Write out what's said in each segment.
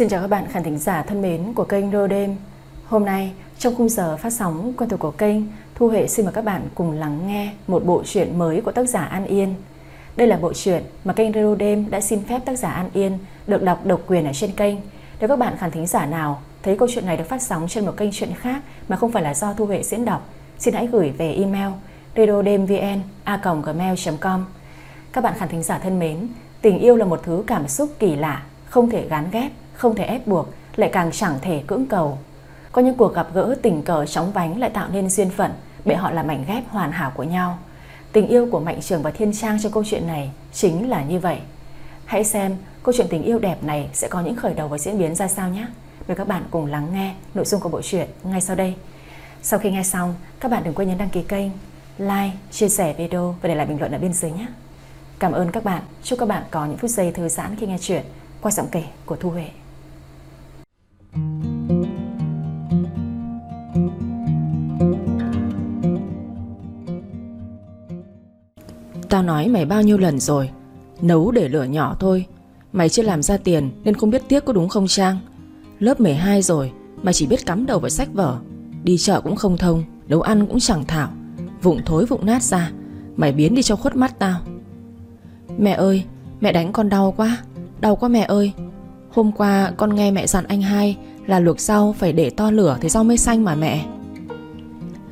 Xin chào các bạn khán thính giả thân mến của kênh Rô Đêm. Hôm nay, trong khung giờ phát sóng quen thuộc của kênh, Thu hệ xin mời các bạn cùng lắng nghe một bộ truyện mới của tác giả An Yên. Đây là bộ truyện mà kênh Rô Đêm đã xin phép tác giả An Yên được đọc độc quyền ở trên kênh. Nếu các bạn khán thính giả nào thấy câu chuyện này được phát sóng trên một kênh truyện khác mà không phải là do Thu hệ diễn đọc, Xin hãy gửi về email redodemvn.gmail.com Các bạn khán thính giả thân mến, Tình yêu là một thứ cảm xúc kỳ lạ, Không thể gán ghép không thể ép buộc, lại càng chẳng thể cưỡng cầu. Có những cuộc gặp gỡ tình cờ chóng vánh lại tạo nên duyên phận, để họ là mảnh ghép hoàn hảo của nhau. Tình yêu của Mạnh Trường và Thiên Trang trong câu chuyện này chính là như vậy. Hãy xem câu chuyện tình yêu đẹp này sẽ có những khởi đầu và diễn biến ra sao nhé. Mời các bạn cùng lắng nghe nội dung của bộ truyện ngay sau đây. Sau khi nghe xong, các bạn đừng quên nhấn đăng ký kênh, like, chia sẻ video và để lại bình luận ở bên dưới nhé. Cảm ơn các bạn. Chúc các bạn có những phút giây thư giãn khi nghe chuyện qua giọng kể của Thu Huệ. Tao nói mày bao nhiêu lần rồi, Nấu để lửa nhỏ thôi. Mày chưa làm ra tiền nên không biết tiếc có đúng không Trang? Lớp 12 rồi, Mày chỉ biết cắm đầu vào sách vở. Đi chợ cũng không thông, Nấu ăn cũng chẳng thảo. Vụng thối vụng nát ra, Mày biến đi cho khuất mắt tao. Mẹ ơi, Mẹ đánh con đau quá Đau quá mẹ ơi. Hôm qua con nghe mẹ dặn anh hai Là luộc rau phải để to lửa thì rau mới xanh mà mẹ.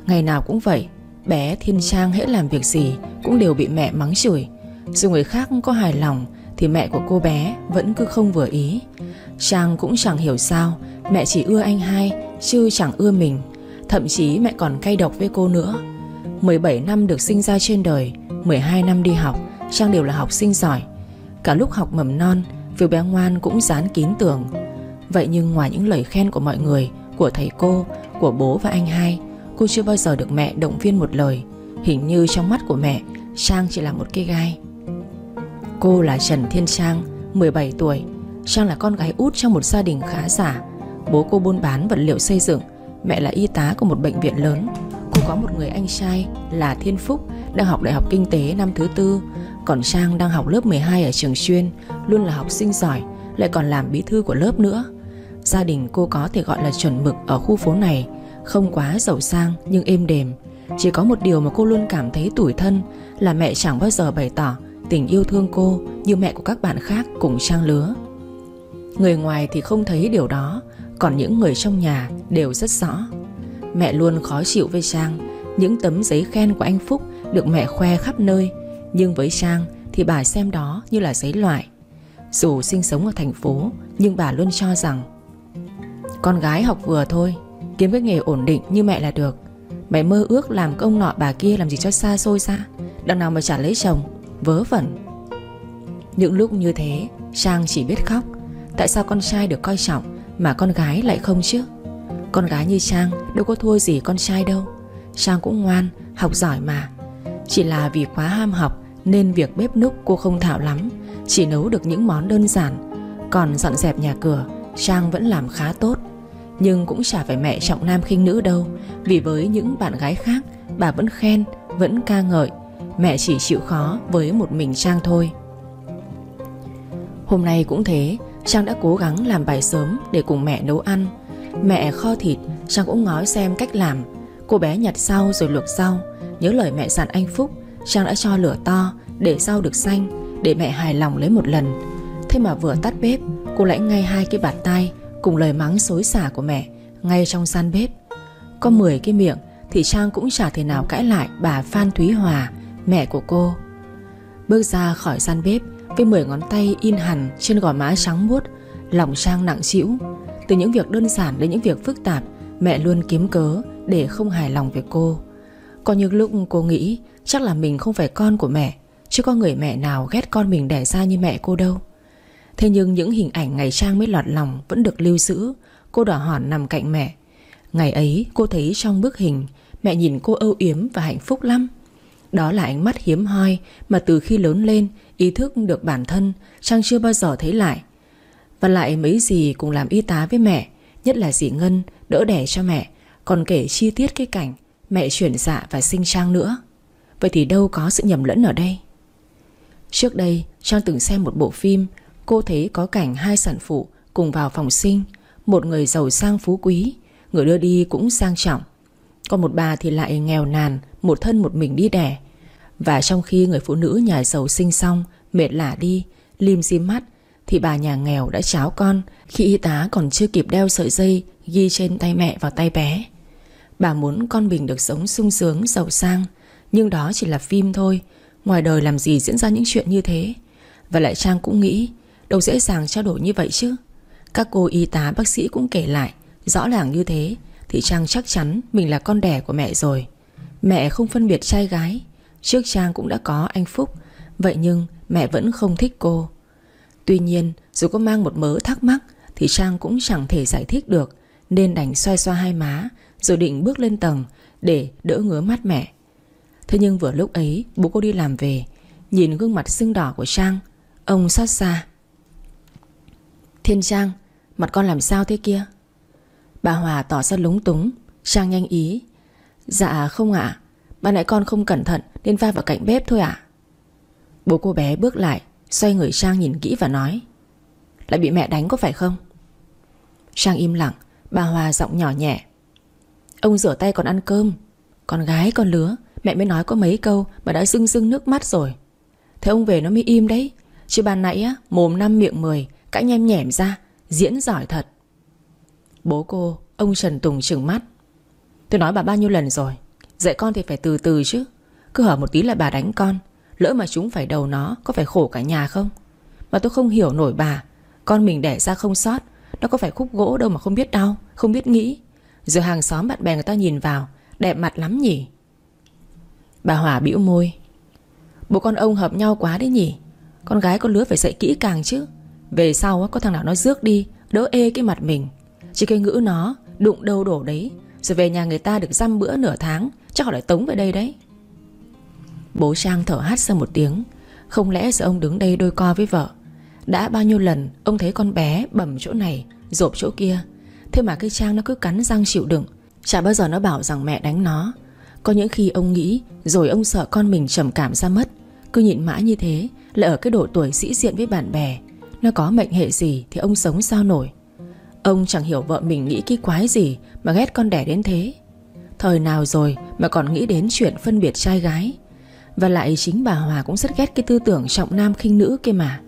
Ngày nào cũng vậy, Bé Thiên Trang hễ làm việc gì Cũng đều bị mẹ mắng chửi. Dù người khác có hài lòng Thì mẹ của cô bé vẫn cứ không vừa ý. Trang cũng chẳng hiểu sao Mẹ chỉ ưa anh hai Chứ chẳng ưa mình. Thậm chí mẹ còn cay độc với cô nữa. 17 năm được sinh ra trên đời 12 năm đi học, Trang đều là học sinh giỏi. Cả lúc học mầm non Việc bé ngoan cũng dán kín tường. Vậy nhưng ngoài những lời khen của mọi người Của thầy cô, của bố và anh hai Cô chưa bao giờ được mẹ động viên một lời. Hình như trong mắt của mẹ Trang chỉ là một cái gai. Cô là Trần Thiên Trang 17 tuổi. Trang là con gái út trong một gia đình khá giả. Bố cô buôn bán vật liệu xây dựng Mẹ là y tá của một bệnh viện lớn. Cô có một người anh trai là Thiên Phúc Đang học đại học kinh tế năm thứ tư. Còn Trang đang học lớp 12 ở trường chuyên, Luôn là học sinh giỏi, Lại còn làm bí thư của lớp nữa. Gia đình cô có thể gọi là chuẩn mực ở khu phố này, không quá giàu sang nhưng êm đềm. Chỉ có một điều mà cô luôn cảm thấy tủi thân Là mẹ chẳng bao giờ bày tỏ Tình yêu thương cô như mẹ của các bạn khác cùng trang lứa. Người ngoài thì không thấy điều đó, Còn những người trong nhà đều rất rõ. Mẹ luôn khó chịu với Trang, Những tấm giấy khen của anh Phúc Được mẹ khoe khắp nơi nhưng với Trang thì bà xem đó như là giấy loại. Dù sinh sống ở thành phố, Nhưng bà luôn cho rằng, Con gái học vừa thôi, Kiếm cái nghề ổn định như mẹ là được. Mày mơ ước làm công nọ bà kia làm gì cho xa xôi xa, Đằng nào mà chả lấy chồng, Vớ vẩn. Những lúc như thế, Trang chỉ biết khóc. Tại sao con trai được coi trọng Mà con gái lại không chứ? Con gái như Trang đâu có thua gì con trai đâu. Trang cũng ngoan, Học giỏi mà. Chỉ là vì quá ham học nên việc bếp núc cô không thạo lắm Chỉ nấu được những món đơn giản. Còn dọn dẹp nhà cửa Trang vẫn làm khá tốt. Nhưng cũng chả phải mẹ trọng nam khinh nữ đâu Vì với những bạn gái khác Bà vẫn khen, vẫn ca ngợi. Mẹ chỉ chịu khó với một mình Trang thôi. Hôm nay cũng thế Trang đã cố gắng làm bài sớm Để cùng mẹ nấu ăn. Mẹ kho thịt Trang cũng ngói xem cách làm. Cô bé nhặt sau rồi luộc sau, Nhớ lời mẹ dặn anh Phúc. Trang đã cho lửa to, để rau được xanh, Để mẹ hài lòng lấy một lần. Thế mà vừa tắt bếp, Cô lãnh ngay hai cái bạt tay Cùng lời mắng xối xả của mẹ Ngay trong gian bếp. Có 10 cái miệng Thì Trang cũng chả thể nào cãi lại bà Phan Thúy Hòa, Mẹ của cô. Bước ra khỏi gian bếp Với 10 ngón tay in hẳn trên gò má trắng muốt, Lòng Trang nặng trĩu. Từ những việc đơn giản đến những việc phức tạp, Mẹ luôn kiếm cớ để không hài lòng với cô. Có những lúc cô nghĩ Chắc là mình không phải con của mẹ, Chứ có người mẹ nào ghét con mình đẻ ra như mẹ cô đâu. Thế nhưng những hình ảnh ngày Trang mới lọt lòng Vẫn được lưu giữ. Cô đỏ hòn nằm cạnh mẹ. Ngày ấy, cô thấy trong bức hình, Mẹ nhìn cô âu yếm và hạnh phúc lắm. Đó là ánh mắt hiếm hoi Mà từ khi lớn lên, Ý thức được bản thân, Trang chưa bao giờ thấy lại. Và lại mấy gì cùng làm y tá với mẹ, Nhất là dì Ngân đỡ đẻ cho mẹ, Còn kể chi tiết cái cảnh. Mẹ chuyển dạ và sinh Trang nữa. Vậy thì đâu có sự nhầm lẫn ở đây? Trước đây, Trang từng xem một bộ phim, Cô thấy có cảnh hai sản phụ cùng vào phòng sinh, Một người giàu sang phú quý, Người đưa đi cũng sang trọng. Còn một bà thì lại nghèo nàn, Một thân một mình đi đẻ. Và trong khi người phụ nữ nhà giàu sinh xong, Mệt lả đi, Lim dim mắt, Thì bà nhà nghèo đã cháo con, Khi y tá còn chưa kịp đeo sợi dây Ghi trên tay mẹ vào tay bé. Bà muốn con mình được sống sung sướng, giàu sang. Nhưng đó chỉ là phim thôi. Ngoài đời làm gì diễn ra những chuyện như thế? Và lại Trang cũng nghĩ, Đâu dễ dàng trao đổi như vậy chứ. Các cô y tá, bác sĩ cũng kể lại, Rõ ràng như thế, Thì Trang chắc chắn mình là con đẻ của mẹ rồi. Mẹ không phân biệt trai gái. Trước Trang cũng đã có anh Phúc, Vậy nhưng mẹ vẫn không thích cô. Tuy nhiên, dù có mang một mớ thắc mắc, Thì Trang cũng chẳng thể giải thích được, Nên đành xoay xoa hai má rồi định bước lên tầng Để đỡ ngứa mắt mẹ Thế nhưng vừa lúc ấy, bố cô đi làm về, Nhìn gương mặt sưng đỏ của Trang, Ông xót xa. Thiên Trang, Mặt con làm sao thế kia? Bà Hòa tỏ ra lúng túng. Trang nhanh ý. Dạ không ạ à. Nãy con không cẩn thận Nên va vào cạnh bếp thôi ạ. Bố cô bé bước lại, Xoay người Trang nhìn kỹ và nói, Lại bị mẹ đánh có phải không? Trang im lặng, Bà Hòa giọng nhỏ nhẹ. Ông rửa tay còn ăn cơm. Con gái, con lứa, Mẹ mới nói có mấy câu mà đã rưng rưng nước mắt rồi. Thế ông về nó mới im đấy. Chứ ban nãy á, Mồm năm miệng mười, Cãi nhem nhẻm ra, Diễn giỏi thật. Bố cô, Ông Trần Tùng trừng mắt. Tôi nói bà bao nhiêu lần rồi? Dạy con thì phải từ từ chứ. Cứ hở một tí là bà đánh con. Lỡ mà chúng phải đầu nó, Có phải khổ cả nhà không? Mà tôi không hiểu nổi bà. Con mình đẻ ra không sót, Nó có phải khúc gỗ đâu mà không biết đau, Không biết nghĩ. Rồi hàng xóm bạn bè người ta nhìn vào, Đẹp mặt lắm nhỉ? Bà hỏa bĩu môi. Bố con ông hợp nhau quá đấy nhỉ? Con gái con lứa phải dạy kỹ càng chứ. Về sau có thằng nào nó rước đi, Đỡ ê cái mặt mình. Chỉ cái ngữ nó, đụng đâu đổ đấy. Rồi về nhà người ta được dăm bữa nửa tháng, Chắc họ lại tống về đây đấy. Bố Trang thở hát ra một tiếng. Không lẽ giờ ông đứng đây đôi co với vợ? Đã bao nhiêu lần ông thấy con bé bầm chỗ này, Rộp chỗ kia Thế mà cái Trang nó cứ cắn răng chịu đựng. Chả bao giờ nó bảo rằng mẹ đánh nó. Có những khi ông nghĩ, Rồi ông sợ con mình trầm cảm ra mất. Cứ nhịn mãi như thế, Lại ở cái độ tuổi sĩ diện với bạn bè. Nó có mệnh hệ gì thì ông sống sao nổi. Ông chẳng hiểu vợ mình nghĩ cái quái gì Mà ghét con đẻ đến thế. Thời nào rồi mà còn nghĩ đến chuyện phân biệt trai gái. Và lại chính bà Hòa cũng rất ghét cái tư tưởng trọng nam khinh nữ kia mà.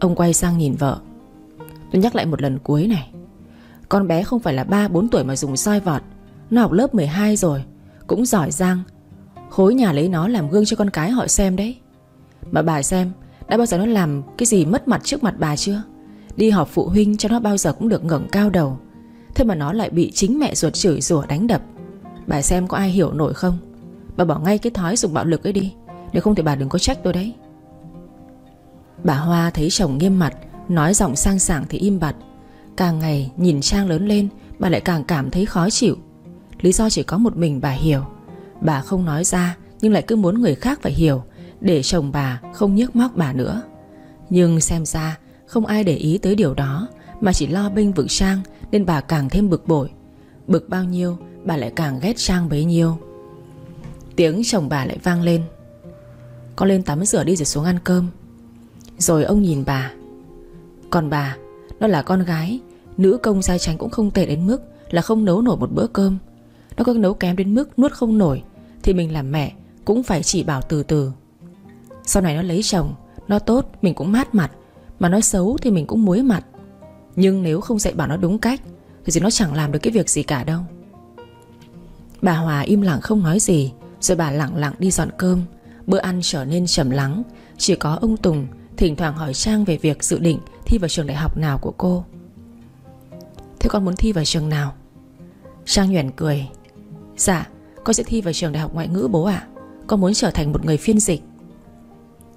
Ông quay sang nhìn vợ. Tôi nhắc lại một lần cuối này. Con bé không phải là 3-4 tuổi mà dùng soi vọt. Nó học lớp 12 rồi, Cũng giỏi giang. Khối nhà lấy nó làm gương cho con cái họ xem đấy. Mà bà xem, Đã bao giờ nó làm cái gì mất mặt trước mặt bà chưa? Đi họp phụ huynh cho nó bao giờ cũng được ngẩng cao đầu. Thế mà nó lại bị chính mẹ ruột chửi rủa đánh đập. Bà xem có ai hiểu nổi không? Bà bỏ ngay cái thói dùng bạo lực ấy đi. Nếu không thì bà đừng có trách tôi đấy. Bà Hoa thấy chồng nghiêm mặt, Nói giọng sang sảng thì im bặt. Càng ngày nhìn Trang lớn lên, Bà lại càng cảm thấy khó chịu. Lý do chỉ có một mình bà hiểu. Bà không nói ra, Nhưng lại cứ muốn người khác phải hiểu, Để chồng bà không nhức móc bà nữa. Nhưng xem ra, Không ai để ý tới điều đó, Mà chỉ lo bênh vực Trang, Nên bà càng thêm bực bội. Bực bao nhiêu, bà lại càng ghét Trang bấy nhiêu. Tiếng chồng bà lại vang lên. Con lên tắm rửa đi rồi xuống ăn cơm. Rồi ông nhìn bà. Còn bà nó là con gái, Nữ công gia tránh cũng không tệ đến mức Là không nấu nổi một bữa cơm. Nó có nấu kém đến mức nuốt không nổi, Thì mình làm mẹ cũng phải chỉ bảo từ từ. Sau này nó lấy chồng, Nó tốt, mình cũng mát mặt, Mà nó xấu thì mình cũng muối mặt. Nhưng nếu không dạy bảo nó đúng cách, Thì nó chẳng làm được cái việc gì cả đâu. Bà Hòa im lặng không nói gì, Rồi bà lặng lặng đi dọn cơm. Bữa ăn trở nên trầm lắng, Chỉ có ông Tùng thỉnh thoảng hỏi Trang về việc dự định thi vào trường đại học nào của cô. Thế con muốn thi vào trường nào? Trang nhuền cười. Dạ con sẽ thi vào trường đại học ngoại ngữ bố ạ. Con muốn trở thành một người phiên dịch.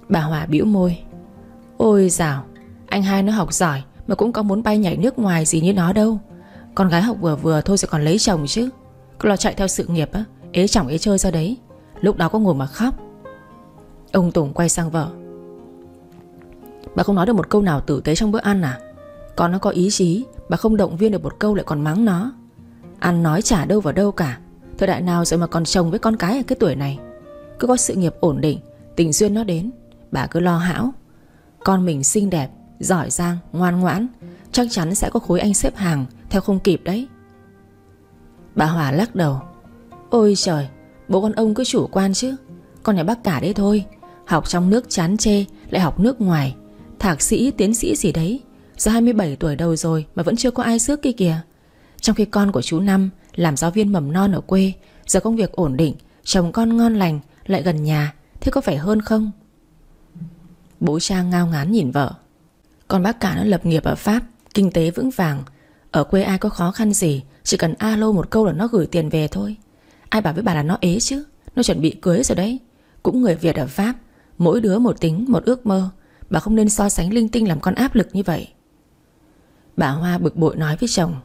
Bà Hòa bĩu môi. Ôi dào, Anh hai nó học giỏi Mà cũng có muốn bay nhảy nước ngoài gì như nó đâu. Con gái học vừa vừa thôi sẽ còn lấy chồng chứ. Cứ lo chạy theo sự nghiệp á, Ế chồng ế chơi ra đấy. Lúc đó có ngồi mà khóc. Ông Tùng quay sang vợ. Bà không nói được một câu nào tử tế trong bữa ăn à? Con nó có ý chí Bà không động viên được một câu lại còn mắng nó. Ăn nói chả đâu vào đâu cả. Thời đại nào rồi mà còn chồng với con cái ở cái tuổi này? Cứ có sự nghiệp ổn định Tình duyên nó đến Bà cứ lo hão. Con mình xinh đẹp, giỏi giang, ngoan ngoãn Chắc chắn sẽ có khối anh xếp hàng Theo không kịp đấy. Bà Hòa lắc đầu. Ôi trời Bố con ông cứ chủ quan chứ. Con nhà bác cả đấy thôi. Học trong nước chán chê Lại học nước ngoài. Thạc sĩ, tiến sĩ gì đấy? Giờ 27 tuổi đầu rồi mà vẫn chưa có ai rước kia kìa. Trong khi con của chú Năm Làm giáo viên mầm non ở quê Giờ công việc ổn định Chồng con ngon lành Lại gần nhà Thế có phải hơn không? Bố Trang ngao ngán nhìn vợ. Con bác cả nó lập nghiệp ở Pháp Kinh tế vững vàng. Ở quê ai có khó khăn gì Chỉ cần alo một câu là nó gửi tiền về thôi. Ai bảo với bà là nó ế chứ Nó chuẩn bị cưới rồi đấy. Cũng người Việt ở Pháp Mỗi đứa một tính, một ước mơ. Bà không nên so sánh linh tinh làm con áp lực như vậy. Bà Hoa bực bội nói với chồng,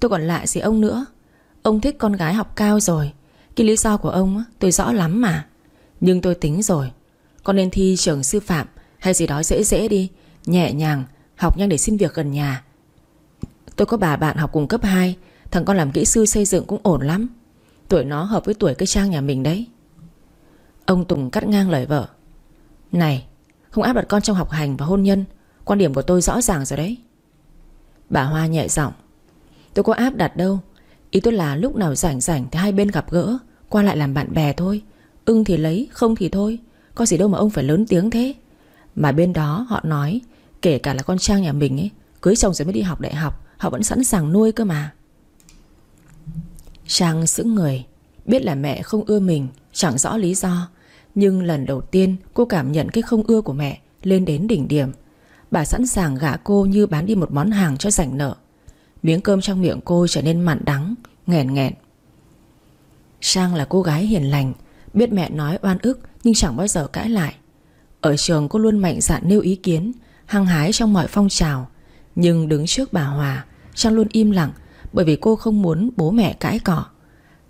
Tôi còn lạ gì ông nữa? Ông thích con gái học cao rồi. Cái lý do của ông tôi rõ lắm mà. Nhưng tôi tính rồi. Con nên thi trường sư phạm Hay gì đó dễ dễ đi, Nhẹ nhàng, Học nhanh để xin việc gần nhà. Tôi có bà bạn học cùng cấp 2 Thằng con làm kỹ sư xây dựng cũng ổn lắm. Tuổi nó hợp với tuổi cây trang nhà mình đấy. Ông Tùng cắt ngang lời vợ, Này không áp đặt con trong học hành và hôn nhân. Quan điểm của tôi rõ ràng rồi đấy. Bà Hoa nhẹ giọng. Tôi có áp đặt đâu. Ý tôi là lúc nào rảnh rảnh thì hai bên gặp gỡ Qua lại làm bạn bè thôi. Ưng thì lấy, không thì thôi. Có gì đâu mà ông phải lớn tiếng thế. Mà bên đó họ nói Kể cả là con Trang nhà mình ấy Cưới chồng rồi mới đi học đại học Họ vẫn sẵn sàng nuôi cơ mà. Trang sững người Biết là mẹ không ưa mình Chẳng rõ lý do. Nhưng lần đầu tiên, cô cảm nhận cái không ưa của mẹ Lên đến đỉnh điểm. Bà sẵn sàng gả cô như bán đi một món hàng cho rảnh nợ. Miếng cơm trong miệng cô trở nên mặn đắng, Nghẹn nghẹn. Sang là cô gái hiền lành, Biết mẹ nói oan ức Nhưng chẳng bao giờ cãi lại. Ở trường cô luôn mạnh dạn nêu ý kiến, Hăng hái trong mọi phong trào. Nhưng đứng trước bà Hòa Trang luôn im lặng Bởi vì cô không muốn bố mẹ cãi cọ.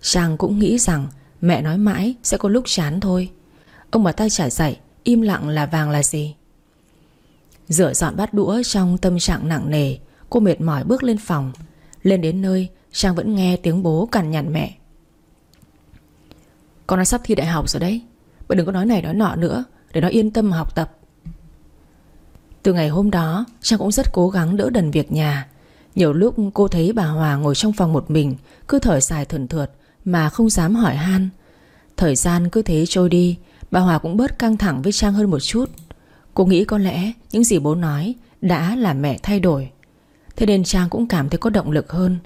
Trang cũng nghĩ rằng Mẹ nói mãi sẽ có lúc chán thôi. Ông bà ta trả dậy Im lặng là vàng là gì? Rửa dọn bát đũa trong tâm trạng nặng nề, Cô mệt mỏi bước lên phòng. Lên đến nơi Trang vẫn nghe tiếng bố cằn nhằn mẹ. Con đã sắp thi đại học rồi đấy Bà đừng có nói này nói nọ nữa, Để nó yên tâm học tập. Từ ngày hôm đó Trang cũng rất cố gắng đỡ đần việc nhà. Nhiều lúc cô thấy bà Hòa ngồi trong phòng một mình, Cứ thở dài thườn thượt Mà không dám hỏi han. Thời gian cứ thế trôi đi Bà Hòa cũng bớt căng thẳng với Trang hơn một chút. Cô nghĩ có lẽ những gì bố nói Đã làm mẹ thay đổi. Thế nên Trang cũng cảm thấy có động lực hơn.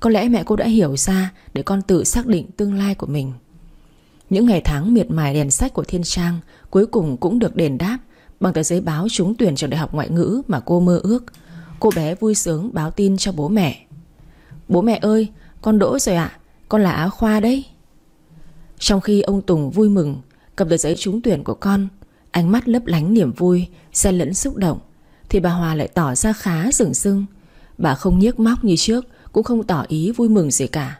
Có lẽ mẹ cô đã hiểu ra Để con tự xác định tương lai của mình. Những ngày tháng miệt mài đèn sách của Thiên Trang Cuối cùng cũng được đền đáp Bằng tờ giấy báo trúng tuyển trường đại học ngoại ngữ Mà cô mơ ước. Cô bé vui sướng báo tin cho bố mẹ. Bố mẹ ơi, Con đỗ rồi ạ. Con là Á Khoa đấy. Trong khi ông Tùng vui mừng Cầm tờ giấy trúng tuyển của con, Ánh mắt lấp lánh niềm vui, Xen lẫn xúc động. Thì bà Hòa lại tỏ ra khá rừng rưng Bà không nhiếc móc như trước, Cũng không tỏ ý vui mừng gì cả.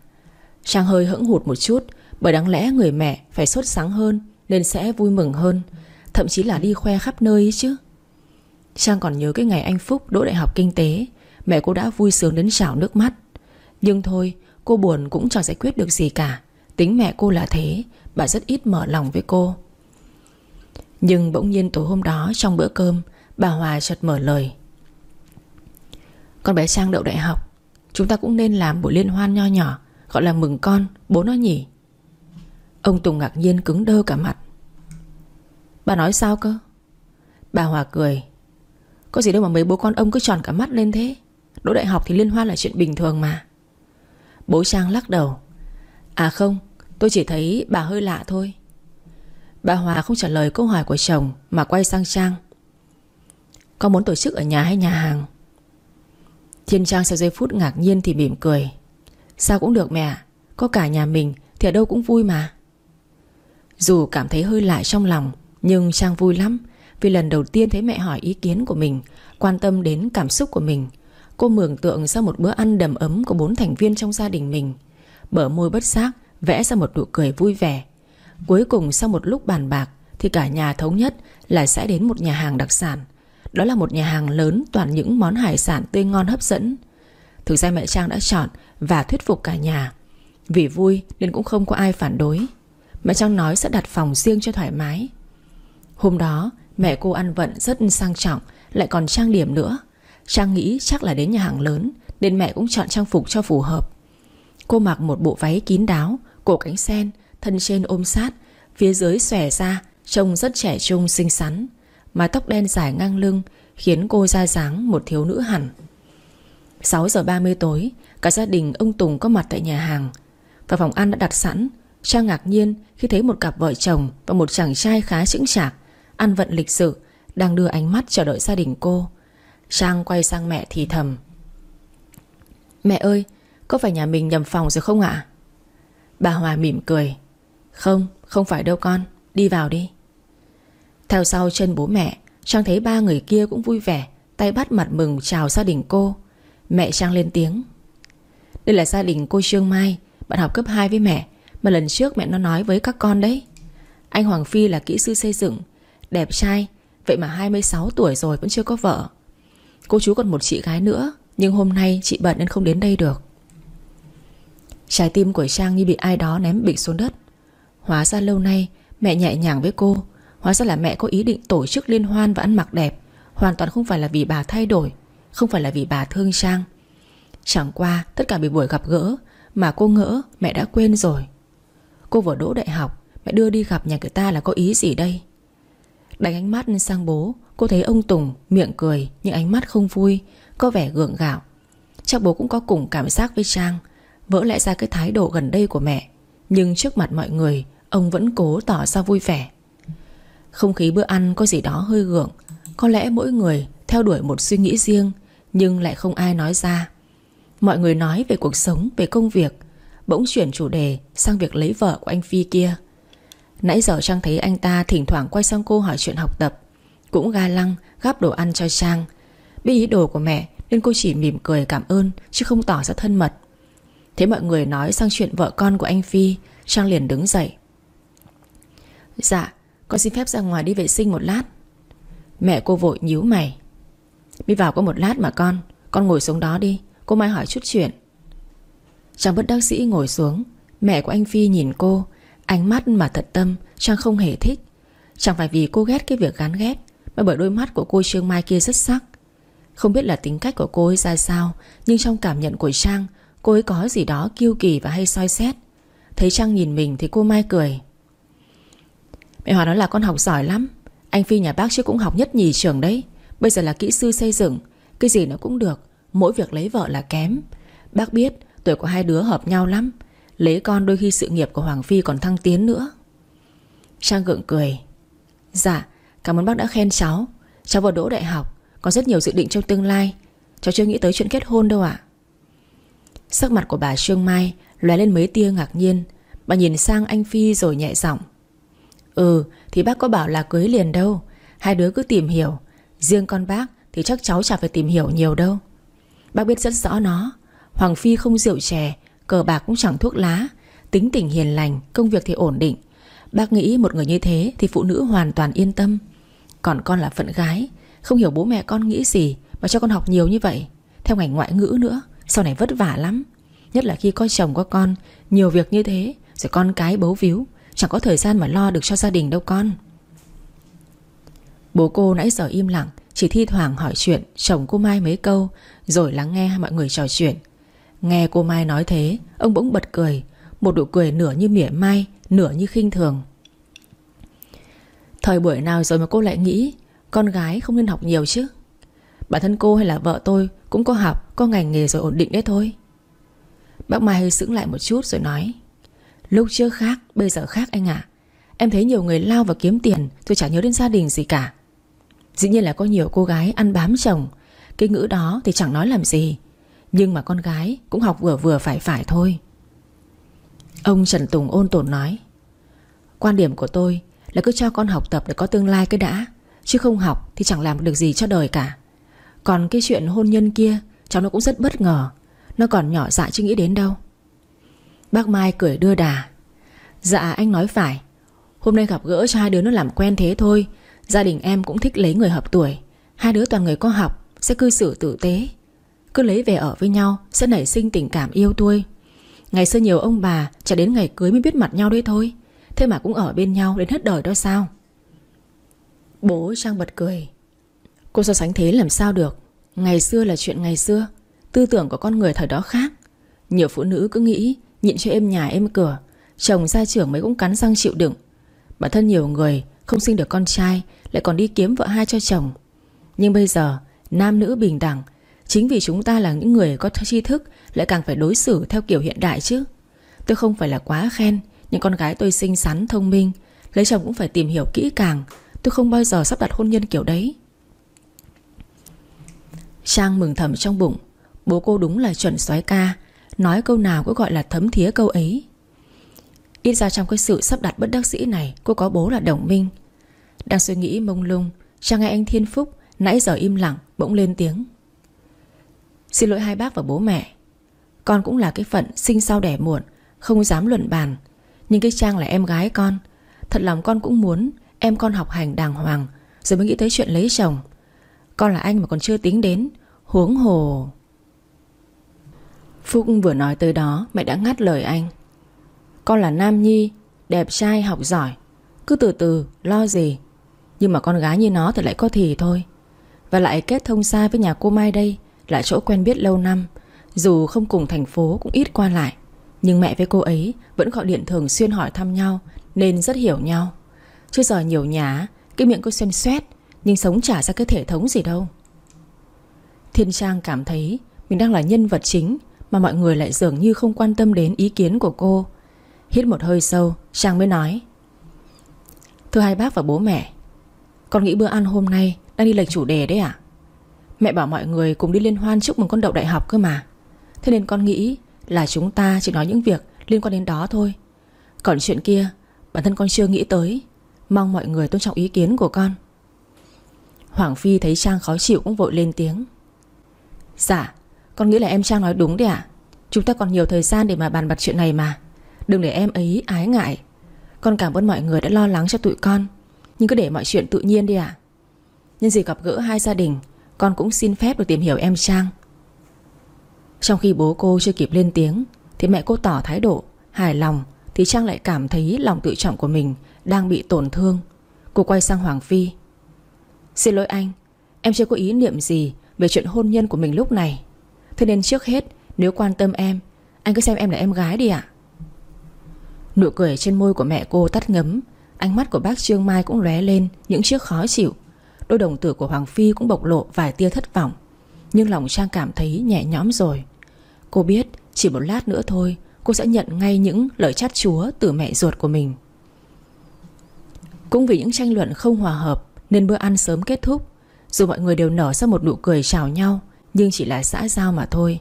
Trang hơi hững hụt một chút, Bởi đáng lẽ người mẹ phải sốt sáng hơn, Nên sẽ vui mừng hơn. Thậm chí là đi khoe khắp nơi ấy chứ. Trang còn nhớ cái ngày anh Phúc đỗ đại học kinh tế, Mẹ cô đã vui sướng đến trào nước mắt. Nhưng thôi, cô buồn cũng chẳng giải quyết được gì cả. Tính mẹ cô là thế Bà rất ít mở lòng với cô. Nhưng bỗng nhiên tối hôm đó trong bữa cơm Bà Hòa chợt mở lời. Con bé Trang đậu đại học Chúng ta cũng nên làm buổi liên hoan nho nhỏ Gọi là mừng con, bố nó nhỉ? Ông Tùng ngạc nhiên cứng đơ cả mặt. Bà nói sao cơ? Bà Hòa cười. Có gì đâu mà mấy bố con ông cứ tròn cả mắt lên thế. Đỗ đại học thì liên hoan là chuyện bình thường mà. Bố Trang lắc đầu. À không Tôi chỉ thấy bà hơi lạ thôi. Bà Hòa không trả lời câu hỏi của chồng Mà quay sang Trang. Con muốn tổ chức ở nhà hay nhà hàng? Thiên Trang sau giây phút ngạc nhiên thì mỉm cười. Sao cũng được mẹ Có cả nhà mình thì ở đâu cũng vui mà. Dù cảm thấy hơi lạ trong lòng, Nhưng Trang vui lắm Vì lần đầu tiên thấy mẹ hỏi ý kiến của mình, Quan tâm đến cảm xúc của mình. Cô mường tượng ra một bữa ăn đầm ấm Của bốn thành viên trong gia đình mình. Bở môi bất giác Vẽ ra một nụ cười vui vẻ. Cuối cùng sau một lúc bàn bạc Thì cả nhà thống nhất là sẽ đến một nhà hàng đặc sản. Đó là một nhà hàng lớn Toàn những món hải sản tươi ngon hấp dẫn. Thực ra mẹ Trang đã chọn Và thuyết phục cả nhà. Vì vui nên cũng không có ai phản đối. Mẹ Trang nói sẽ đặt phòng riêng cho thoải mái. Hôm đó, mẹ cô ăn vận rất sang trọng, Lại còn trang điểm nữa. Trang nghĩ chắc là đến nhà hàng lớn Nên mẹ cũng chọn trang phục cho phù hợp. Cô mặc một bộ váy kín đáo Cổ cánh sen, Thân trên ôm sát, Phía dưới xòe ra, Trông rất trẻ trung, xinh xắn. Mái tóc đen dài ngang lưng Khiến cô ra dáng một thiếu nữ hẳn. 6 giờ 30 tối, Cả gia đình ông Tùng có mặt tại nhà hàng. Và phòng ăn đã đặt sẵn. Trang ngạc nhiên khi thấy một cặp vợ chồng Và một chàng trai khá chững chạc, Ăn vận lịch sự, Đang đưa ánh mắt chờ đợi gia đình cô. Trang quay sang mẹ thì thầm, Mẹ ơi, Có phải nhà mình nhầm phòng rồi không ạ? Bà Hòa mỉm cười. Không, không phải đâu con Đi vào đi. Theo sau chân bố mẹ Trang thấy ba người kia cũng vui vẻ Tay bắt mặt mừng chào gia đình cô. Mẹ Trang lên tiếng. Đây là gia đình cô Trương Mai Bạn học cấp 2 với mẹ Mà lần trước mẹ nó nói với các con đấy. Anh Hoàng Phi là kỹ sư xây dựng Đẹp trai Vậy mà 26 tuổi rồi vẫn chưa có vợ. Cô chú còn một chị gái nữa Nhưng hôm nay chị bận nên không đến đây được. Trái tim của Trang như bị ai đó ném bịch xuống đất. Hóa ra lâu nay, Mẹ nhẹ nhàng với cô. Hóa ra là mẹ có ý định tổ chức liên hoan và ăn mặc đẹp. Hoàn toàn không phải là vì bà thay đổi, Không phải là vì bà thương Trang. Chẳng qua, tất cả vì buổi gặp gỡ Mà cô ngỡ mẹ đã quên rồi. Cô vừa đỗ đại học, Mẹ đưa đi gặp nhà người ta là có ý gì đây? Đánh ánh mắt sang bố, Cô thấy ông Tùng miệng cười Nhưng ánh mắt không vui, Có vẻ gượng gạo. Chắc bố cũng có cùng cảm giác với Trang Vỡ lẽ ra cái thái độ gần đây của mẹ. Nhưng trước mặt mọi người Ông vẫn cố tỏ ra vui vẻ. Không khí bữa ăn có gì đó hơi gượng. Có lẽ mỗi người theo đuổi một suy nghĩ riêng Nhưng lại không ai nói ra. Mọi người nói về cuộc sống, về công việc Bỗng chuyển chủ đề sang việc lấy vợ của anh Phi kia. Nãy giờ Trang thấy anh ta thỉnh thoảng quay sang cô hỏi chuyện học tập. Cũng ga lăng gắp đồ ăn cho Trang. Biết ý đồ của mẹ Nên cô chỉ mỉm cười cảm ơn Chứ không tỏ ra thân mật. Thế mọi người nói sang chuyện vợ con của anh Phi, Trang liền đứng dậy. Dạ Con xin phép ra ngoài đi vệ sinh một lát. Mẹ cô vội nhíu mày. Đi vào có một lát mà con Con ngồi xuống đó đi, Cô Mai hỏi chút chuyện. Trang bất đắc sĩ ngồi xuống, Mẹ của anh Phi nhìn cô, Ánh mắt mà thật tâm, Trang không hề thích. Chẳng phải vì cô ghét cái việc gán ghét Mà bởi đôi mắt của cô Trương Mai kia rất sắc. Không biết là tính cách của cô ấy ra sao, Nhưng trong cảm nhận của Trang Cô ấy có gì đó kiêu kỳ và hay soi xét. Thấy Trang nhìn mình thì cô Mai cười. Mẹ Hòa nói là con học giỏi lắm. Anh Phi nhà bác chứ cũng học nhất nhì trường đấy. Bây giờ là kỹ sư xây dựng. Cái gì nó cũng được. Mỗi việc lấy vợ là kém. Bác biết tuổi của hai đứa hợp nhau lắm. Lấy con đôi khi sự nghiệp của Hoàng Phi còn thăng tiến nữa. Trang gượng cười. Dạ cảm ơn bác đã khen cháu. Cháu vào đỗ đại học. Có rất nhiều dự định trong tương lai. Cháu chưa nghĩ tới chuyện kết hôn đâu ạ. Sắc mặt của bà Trương Mai lóe lên mấy tia ngạc nhiên. Bà nhìn sang anh Phi rồi nhẹ giọng. Ừ thì bác có bảo là cưới liền đâu. Hai đứa cứ tìm hiểu. Riêng con bác thì chắc cháu chả phải tìm hiểu nhiều đâu. Bác biết rất rõ nó. Hoàng Phi không rượu chè, Cờ bạc cũng chẳng thuốc lá. Tính tình hiền lành, Công việc thì ổn định. Bác nghĩ một người như thế Thì phụ nữ hoàn toàn yên tâm. Còn con là phận gái, Không hiểu bố mẹ con nghĩ gì Mà cho con học nhiều như vậy. Theo ngành ngoại ngữ nữa sau này vất vả lắm. Nhất là khi có chồng, có con. Nhiều việc như thế, Rồi con cái bấu víu. Chẳng có thời gian mà lo được cho gia đình đâu con. Bố cô nãy giờ im lặng, Chỉ thi thoảng hỏi chuyện Chồng cô Mai mấy câu, Rồi lắng nghe mọi người trò chuyện. Nghe cô Mai nói thế, Ông bỗng bật cười. Một nụ cười nửa như mỉa mai, Nửa như khinh thường. Thời buổi nào rồi mà cô lại nghĩ, Con gái không nên học nhiều chứ? Bản thân cô hay là vợ tôi cũng có học, có ngành nghề rồi ổn định đấy thôi. Bác Mai hơi sững lại một chút rồi nói Lúc trước khác, bây giờ khác anh ạ. Em thấy nhiều người lao vào kiếm tiền Tôi chả nhớ đến gia đình gì cả. Dĩ nhiên là có nhiều cô gái ăn bám chồng Cái ngữ đó thì chẳng nói làm gì. Nhưng mà con gái cũng học vừa vừa phải phải thôi. Ông Trần Tùng ôn tồn nói Quan điểm của tôi là cứ cho con học tập để có tương lai cái đã Chứ không học thì chẳng làm được gì cho đời cả. Còn cái chuyện hôn nhân kia, Cháu nó cũng rất bất ngờ. Nó còn nhỏ dạ chứ nghĩ đến đâu. Bác Mai cười đưa đà. Dạ anh nói phải. Hôm nay gặp gỡ cho hai đứa nó làm quen thế thôi. Gia đình em cũng thích lấy người hợp tuổi. Hai đứa toàn người có học, Sẽ cư xử tử tế. Cứ lấy về ở với nhau, Sẽ nảy sinh tình cảm yêu tuôi Ngày xưa nhiều ông bà, Chả đến ngày cưới mới biết mặt nhau đấy thôi. Thế mà cũng ở bên nhau đến hết đời đó sao? Bố Trang bật cười. Cô so sánh thế làm sao được? Ngày xưa là chuyện ngày xưa, Tư tưởng của con người thời đó khác. Nhiều phụ nữ cứ nghĩ, Nhịn cho êm nhà êm cửa. Chồng ra trưởng mấy cũng cắn răng chịu đựng. Bản thân nhiều người không sinh được con trai, Lại còn đi kiếm vợ hai cho chồng. Nhưng bây giờ, nam nữ bình đẳng, Chính vì chúng ta là những người có tri thức, Lại càng phải đối xử theo kiểu hiện đại chứ. Tôi không phải là quá khen Nhưng con gái tôi xinh xắn, thông minh, Lấy chồng cũng phải tìm hiểu kỹ càng. Tôi không bao giờ sắp đặt hôn nhân kiểu đấy. Trang mừng thầm trong bụng. Bố cô đúng là chuẩn soái ca, Nói câu nào cũng gọi là thấm thía câu ấy. Ít ra trong cái sự sắp đặt bất đắc sĩ này, Cô có bố là đồng minh. Đang suy nghĩ mông lung Trang nghe anh Thiên Phúc, Nãy giờ im lặng, bỗng lên tiếng. Xin lỗi hai bác và bố mẹ. Con cũng là cái phận sinh sau đẻ muộn, Không dám luận bàn. Nhưng cái Trang là em gái con. Thật lòng con cũng muốn Em con học hành đàng hoàng, Rồi mới nghĩ tới chuyện lấy chồng. Con là anh mà còn chưa tính đến. Huống hồ. Phúc vừa nói tới đó, Mẹ đã ngắt lời anh. Con là Nam Nhi, Đẹp trai, học giỏi. Cứ từ từ, lo gì. Nhưng mà con gái như nó thì lại có thì thôi. Và lại kết thông xa với nhà cô Mai đây, Là chỗ quen biết lâu năm. Dù không cùng thành phố cũng ít qua lại. Nhưng mẹ với cô ấy Vẫn gọi điện thường xuyên hỏi thăm nhau, Nên rất hiểu nhau. Chứ giờ nhiều nhà, Cái miệng cứ xuyên xoét nhưng sống trả ra cái thể thống gì đâu. Thiên Trang cảm thấy Mình đang là nhân vật chính Mà mọi người lại dường như không quan tâm đến ý kiến của cô. Hít một hơi sâu, Trang mới nói, Thưa hai bác và bố mẹ, Con nghĩ bữa ăn hôm nay đang đi lệch chủ đề đấy à Mẹ bảo mọi người cùng đi liên hoan chúc mừng con đậu đại học cơ mà. Thế nên con nghĩ là chúng ta chỉ nói những việc liên quan đến đó thôi. Còn chuyện kia, Bản thân con chưa nghĩ tới. Mong mọi người tôn trọng ý kiến của con. Hoàng Phi thấy Trang khó chịu cũng vội lên tiếng. Dạ Con nghĩ là em Trang nói đúng đấy ạ. Chúng ta còn nhiều thời gian để mà bàn bạc chuyện này mà. Đừng để em ấy ái ngại. Con cảm ơn mọi người đã lo lắng cho tụi con. Nhưng cứ để mọi chuyện tự nhiên đi ạ. Nhân dịp gặp gỡ hai gia đình, Con cũng xin phép được tìm hiểu em Trang. Trong khi bố cô chưa kịp lên tiếng, Thì mẹ cô tỏ thái độ, Hài lòng, Thì Trang lại cảm thấy lòng tự trọng của mình Đang bị tổn thương. Cô quay sang Hoàng Phi. Xin lỗi anh, Em chưa có ý niệm gì về chuyện hôn nhân của mình lúc này. Thế nên trước hết, Nếu quan tâm em, Anh cứ xem em là em gái đi ạ. Nụ cười trên môi của mẹ cô tắt ngấm, Ánh mắt của bác Trương Mai cũng lóe lên Những chiếc khó chịu. Đôi đồng tử của Hoàng Phi cũng bộc lộ vài tia thất vọng, Nhưng lòng Trang cảm thấy nhẹ nhõm rồi. Cô biết chỉ một lát nữa thôi, Cô sẽ nhận ngay những lời chát chúa Từ mẹ ruột của mình. Cũng vì những tranh luận không hòa hợp nên bữa ăn sớm kết thúc. Dù mọi người đều nở ra một nụ cười chào nhau, Nhưng chỉ là xã giao mà thôi.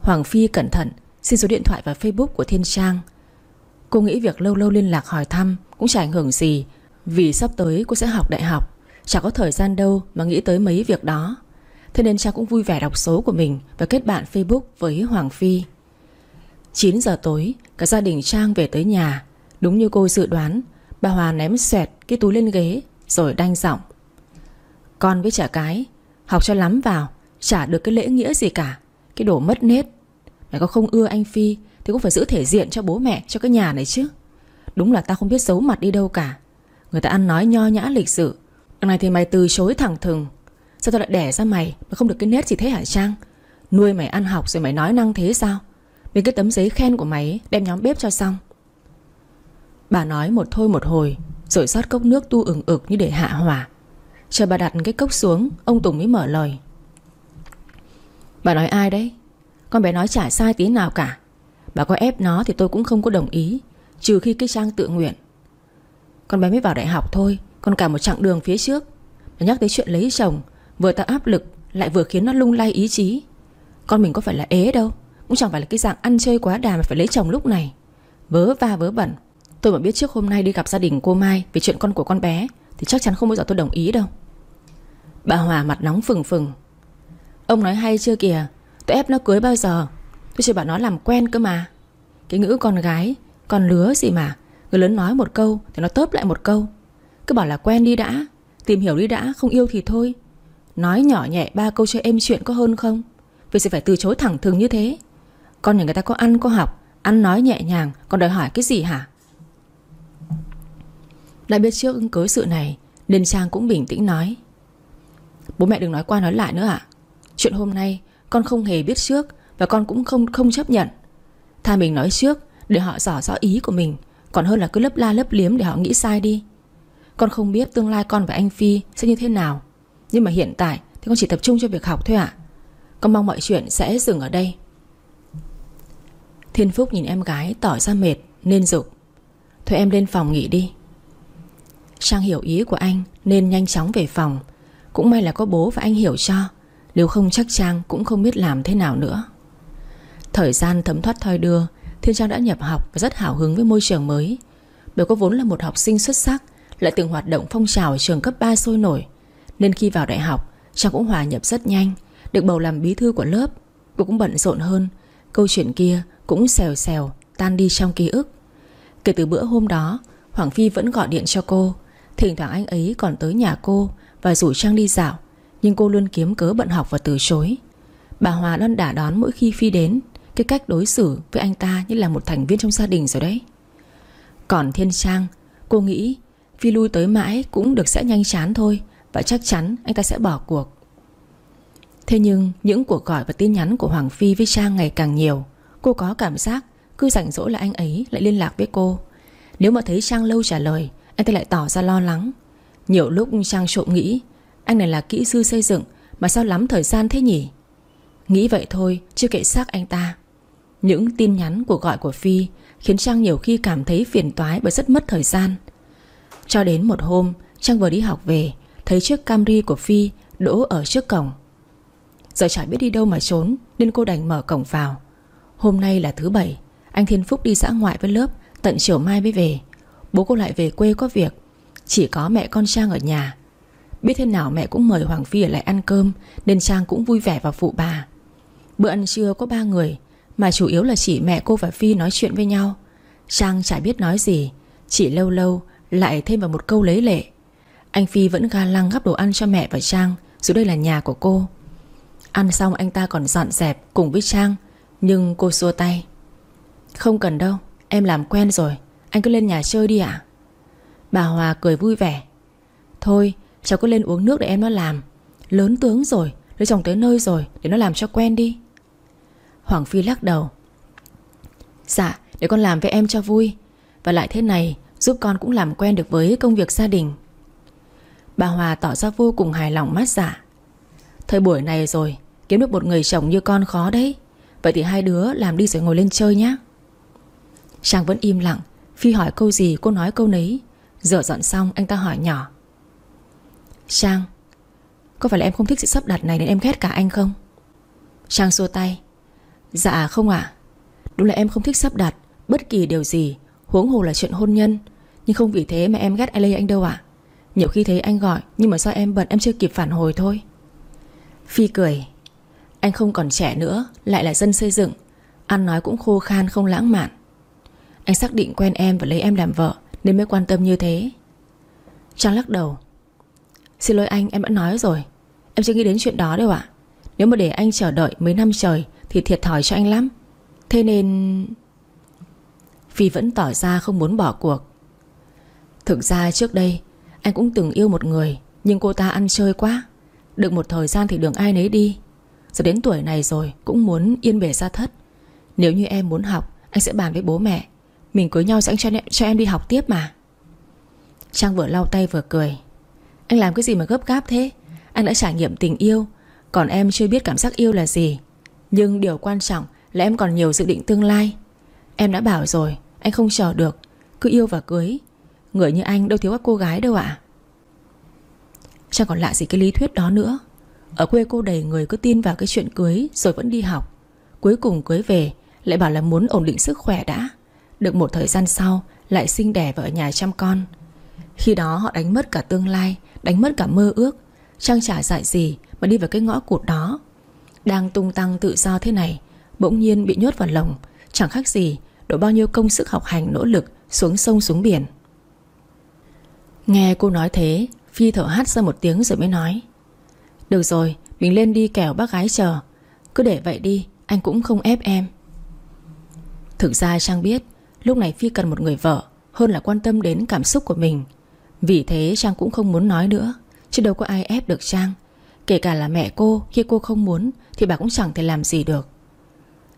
Hoàng Phi cẩn thận, Xin số điện thoại và facebook của Thiên Trang. Cô nghĩ việc lâu lâu liên lạc hỏi thăm Cũng chẳng ảnh hưởng gì, Vì sắp tới cô sẽ học đại học Chẳng có thời gian đâu mà nghĩ tới mấy việc đó. Thế nên Trang cũng vui vẻ đọc số của mình Và kết bạn Facebook với Hoàng Phi. 9 giờ tối, Cả gia đình Trang về tới nhà. Đúng như cô dự đoán, Bà Hòa ném xoẹt cái túi lên ghế. Rồi đanh giọng. Con với trả cái, Học cho lắm vào, Chả được cái lễ nghĩa gì cả, Cái đồ mất nết. Mày có không ưa anh Phi Thì cũng phải giữ thể diện cho bố mẹ, Cho cái nhà này chứ. Đúng là tao không biết xấu mặt đi đâu cả. Người ta ăn nói nho nhã lịch sự, Đằng này thì mày từ chối thẳng thừng. Sao tao lại đẻ ra mày Mà không được cái nét gì thế hả Trang? Nuôi mày ăn học rồi mày nói năng thế sao? Mấy cái tấm giấy khen của mày Đem nhóm bếp cho xong. Bà nói một thôi một hồi. Rồi rót cốc nước tu ừng ực như để hạ hỏa. Chờ bà đặt cái cốc xuống, Ông Tùng mới mở lời. Bà nói ai đấy? Con bé nói chả sai tí nào cả. Bà có ép nó thì tôi cũng không có đồng ý, Trừ khi cái Trang tự nguyện. Con bé mới vào đại học thôi, Còn cả một chặng đường phía trước. Bà nhắc tới chuyện lấy chồng, Vừa tạo áp lực, Lại vừa khiến nó lung lay ý chí. Con mình có phải là ế đâu, Cũng chẳng phải là cái dạng ăn chơi quá đà mà phải lấy chồng lúc này. Vớ va vớ bẩn. Tôi mà biết trước hôm nay đi gặp gia đình cô Mai Về chuyện con của con bé, Thì chắc chắn không bao giờ tôi đồng ý đâu. Bà Hòa mặt nóng phừng phừng. Ông nói hay chưa kìa? Tôi ép nó cưới bao giờ? Tôi chỉ bảo nó làm quen cơ mà. Cái ngữ con gái, Con lứa gì mà. Người lớn nói một câu Thì nó tớp lại một câu. Cứ bảo là quen đi đã, Tìm hiểu đi đã, Không yêu thì thôi. Nói nhỏ nhẹ ba câu cho em chuyện có hơn không? Vì sẽ phải từ chối thẳng thừng như thế? Con nhà người ta có ăn, có học, Ăn nói nhẹ nhàng, Còn đòi hỏi cái gì hả? Đã biết trước ứng cớ sự này, Nên Trang cũng bình tĩnh nói. Bố mẹ đừng nói qua nói lại nữa ạ. Chuyện hôm nay, con không hề biết trước Và con cũng không không chấp nhận. Tha mình nói trước để họ rõ rõ ý của mình, Còn hơn là cứ lấp la lấp liếm để họ nghĩ sai đi. Con không biết tương lai con và anh Phi sẽ như thế nào, Nhưng mà hiện tại Thì con chỉ tập trung cho việc học thôi ạ. Con mong mọi chuyện sẽ dừng ở đây. Thiên Phúc nhìn em gái tỏ ra mệt, Nên dục Thôi em lên phòng nghỉ đi. Sang hiểu ý của anh Nên nhanh chóng về phòng. Cũng may là có bố và anh hiểu cho. Nếu không chắc Trang cũng không biết làm thế nào nữa. Thời gian thấm thoát thoi đưa, Thiên Trang đã nhập học và rất hào hứng với môi trường mới. Bởi có vốn là một học sinh xuất sắc, Lại từng hoạt động phong trào ở trường cấp 3 sôi nổi. Nên khi vào đại học, Trang cũng hòa nhập rất nhanh, Được bầu làm bí thư của lớp. Cô cũng bận rộn hơn, Câu chuyện kia cũng xèo xèo, Tan đi trong ký ức. Kể từ bữa hôm đó, Hoàng Phi vẫn gọi điện cho cô Thỉnh thoảng anh ấy còn tới nhà cô Và rủ Trang đi dạo, Nhưng cô luôn kiếm cớ bận học và từ chối. Bà Hòa luôn đả đón mỗi khi Phi đến, Cái cách đối xử với anh ta Như là một thành viên trong gia đình rồi đấy. Còn Thiên Trang, Cô nghĩ Phi lui tới mãi cũng được sẽ nhanh chán thôi Và chắc chắn anh ta sẽ bỏ cuộc. Thế nhưng những cuộc gọi và tin nhắn của Hoàng Phi với Trang ngày càng nhiều, Cô có cảm giác Cứ rảnh rỗi là anh ấy lại liên lạc với cô. Nếu mà thấy Trang lâu trả lời anh ta lại tỏ ra lo lắng. Nhiều lúc Trang trộm nghĩ, Anh này là kỹ sư xây dựng, Mà sao lắm thời gian thế nhỉ? Nghĩ vậy thôi, chưa kệ xác anh ta. Những tin nhắn của gọi của Phi Khiến Trang nhiều khi cảm thấy phiền toái Bởi rất mất thời gian. Cho đến một hôm, Trang vừa đi học về, Thấy chiếc Camry của Phi đỗ ở trước cổng. Giờ chả biết đi đâu mà trốn, Nên cô đành mở cổng vào. Hôm nay là thứ bảy, Anh Thiên Phúc đi xã ngoại với lớp, Tận chiều mai mới về. Bố cô lại về quê có việc. Chỉ có mẹ con Trang ở nhà. Biết thế nào mẹ cũng mời Hoàng Phi ở lại ăn cơm, Nên Trang cũng vui vẻ vào phụ bà. Bữa ăn trưa có ba người, Mà chủ yếu là chỉ mẹ cô và Phi nói chuyện với nhau. Trang chả biết nói gì, Chỉ lâu lâu lại thêm vào một câu lấy lệ. Anh Phi vẫn ga lăng gắp đồ ăn cho mẹ và Trang, Dù đây là nhà của cô. Ăn xong anh ta còn dọn dẹp cùng với Trang, Nhưng cô xua tay. Không cần đâu, Em làm quen rồi. Anh cứ lên nhà chơi đi ạ. Bà Hòa cười vui vẻ. Thôi, cháu cứ lên uống nước để em nó làm. Lớn tướng rồi, Lấy chồng tới nơi rồi, Để nó làm cho quen đi. Hoàng Phi lắc đầu. Dạ để con làm với em cho vui. Và lại thế này, Giúp con cũng làm quen được với công việc gia đình. Bà Hòa tỏ ra vô cùng hài lòng mát dạ. Thời buổi này rồi, Kiếm được một người chồng như con khó đấy. Vậy thì hai đứa làm đi rồi ngồi lên chơi nhé Trang vẫn im lặng Phi hỏi câu gì, cô nói câu nấy. Rửa dọn xong, anh ta hỏi nhỏ. Trang Có phải là em không thích sự sắp đặt này Nên em ghét cả anh không? Trang xua tay. Dạ không ạ. Đúng là em không thích sắp đặt. Bất kỳ điều gì, Huống hồ là chuyện hôn nhân. Nhưng không vì thế mà em ghét ai anh đâu ạ. Nhiều khi thấy anh gọi, Nhưng mà do em bận, em chưa kịp phản hồi thôi. Phi cười. Anh không còn trẻ nữa, Lại là dân xây dựng. Ăn nói cũng khô khan, không lãng mạn. Anh xác định quen em và lấy em làm vợ Nên mới quan tâm như thế. Trang lắc đầu. Xin lỗi anh, em đã nói rồi. Em chưa nghĩ đến chuyện đó đâu ạ. Nếu mà để anh chờ đợi mấy năm trời Thì thiệt thòi cho anh lắm. Thế nên Phi vẫn tỏ ra không muốn bỏ cuộc. Thực ra trước đây, Anh cũng từng yêu một người, Nhưng cô ta ăn chơi quá. Được một thời gian thì đường ai nấy đi. Giờ đến tuổi này rồi, Cũng muốn yên bề ra thất. Nếu như em muốn học, Anh sẽ bàn với bố mẹ. Mình cưới nhau sẽ anh cho, cho em đi học tiếp mà. Trang vừa lau tay vừa cười. Anh làm cái gì mà gấp gáp thế? Anh đã trải nghiệm tình yêu. Còn em chưa biết cảm giác yêu là gì. Nhưng điều quan trọng là em còn nhiều dự định tương lai. Em đã bảo rồi Anh không chờ được. Cứ yêu và cưới. Người như anh đâu thiếu các cô gái đâu ạ. Chẳng còn lạ gì cái lý thuyết đó nữa. Ở quê cô đầy người cứ tin vào cái chuyện cưới Rồi vẫn đi học. Cuối cùng cưới về Lại bảo là muốn ổn định sức khỏe đã. Được một thời gian sau, Lại sinh đẻ và ở nhà chăm con. Khi đó họ đánh mất cả tương lai, Đánh mất cả mơ ước, Trang trả dại gì mà đi vào cái ngõ cụt đó. Đang tung tăng tự do thế này, Bỗng nhiên bị nhốt vào lồng. Chẳng khác gì, đổ bao nhiêu công sức học hành, nỗ lực Xuống sông xuống biển. Nghe cô nói thế, Phi thở hát ra một tiếng rồi mới nói, Được rồi, Mình lên đi kẻo bác gái chờ. Cứ để vậy đi, Anh cũng không ép em. Thực ra Trang biết Lúc này Phi cần một người vợ, Hơn là quan tâm đến cảm xúc của mình. Vì thế Trang cũng không muốn nói nữa, Chứ đâu có ai ép được Trang. Kể cả là mẹ cô, Khi cô không muốn, Thì bà cũng chẳng thể làm gì được.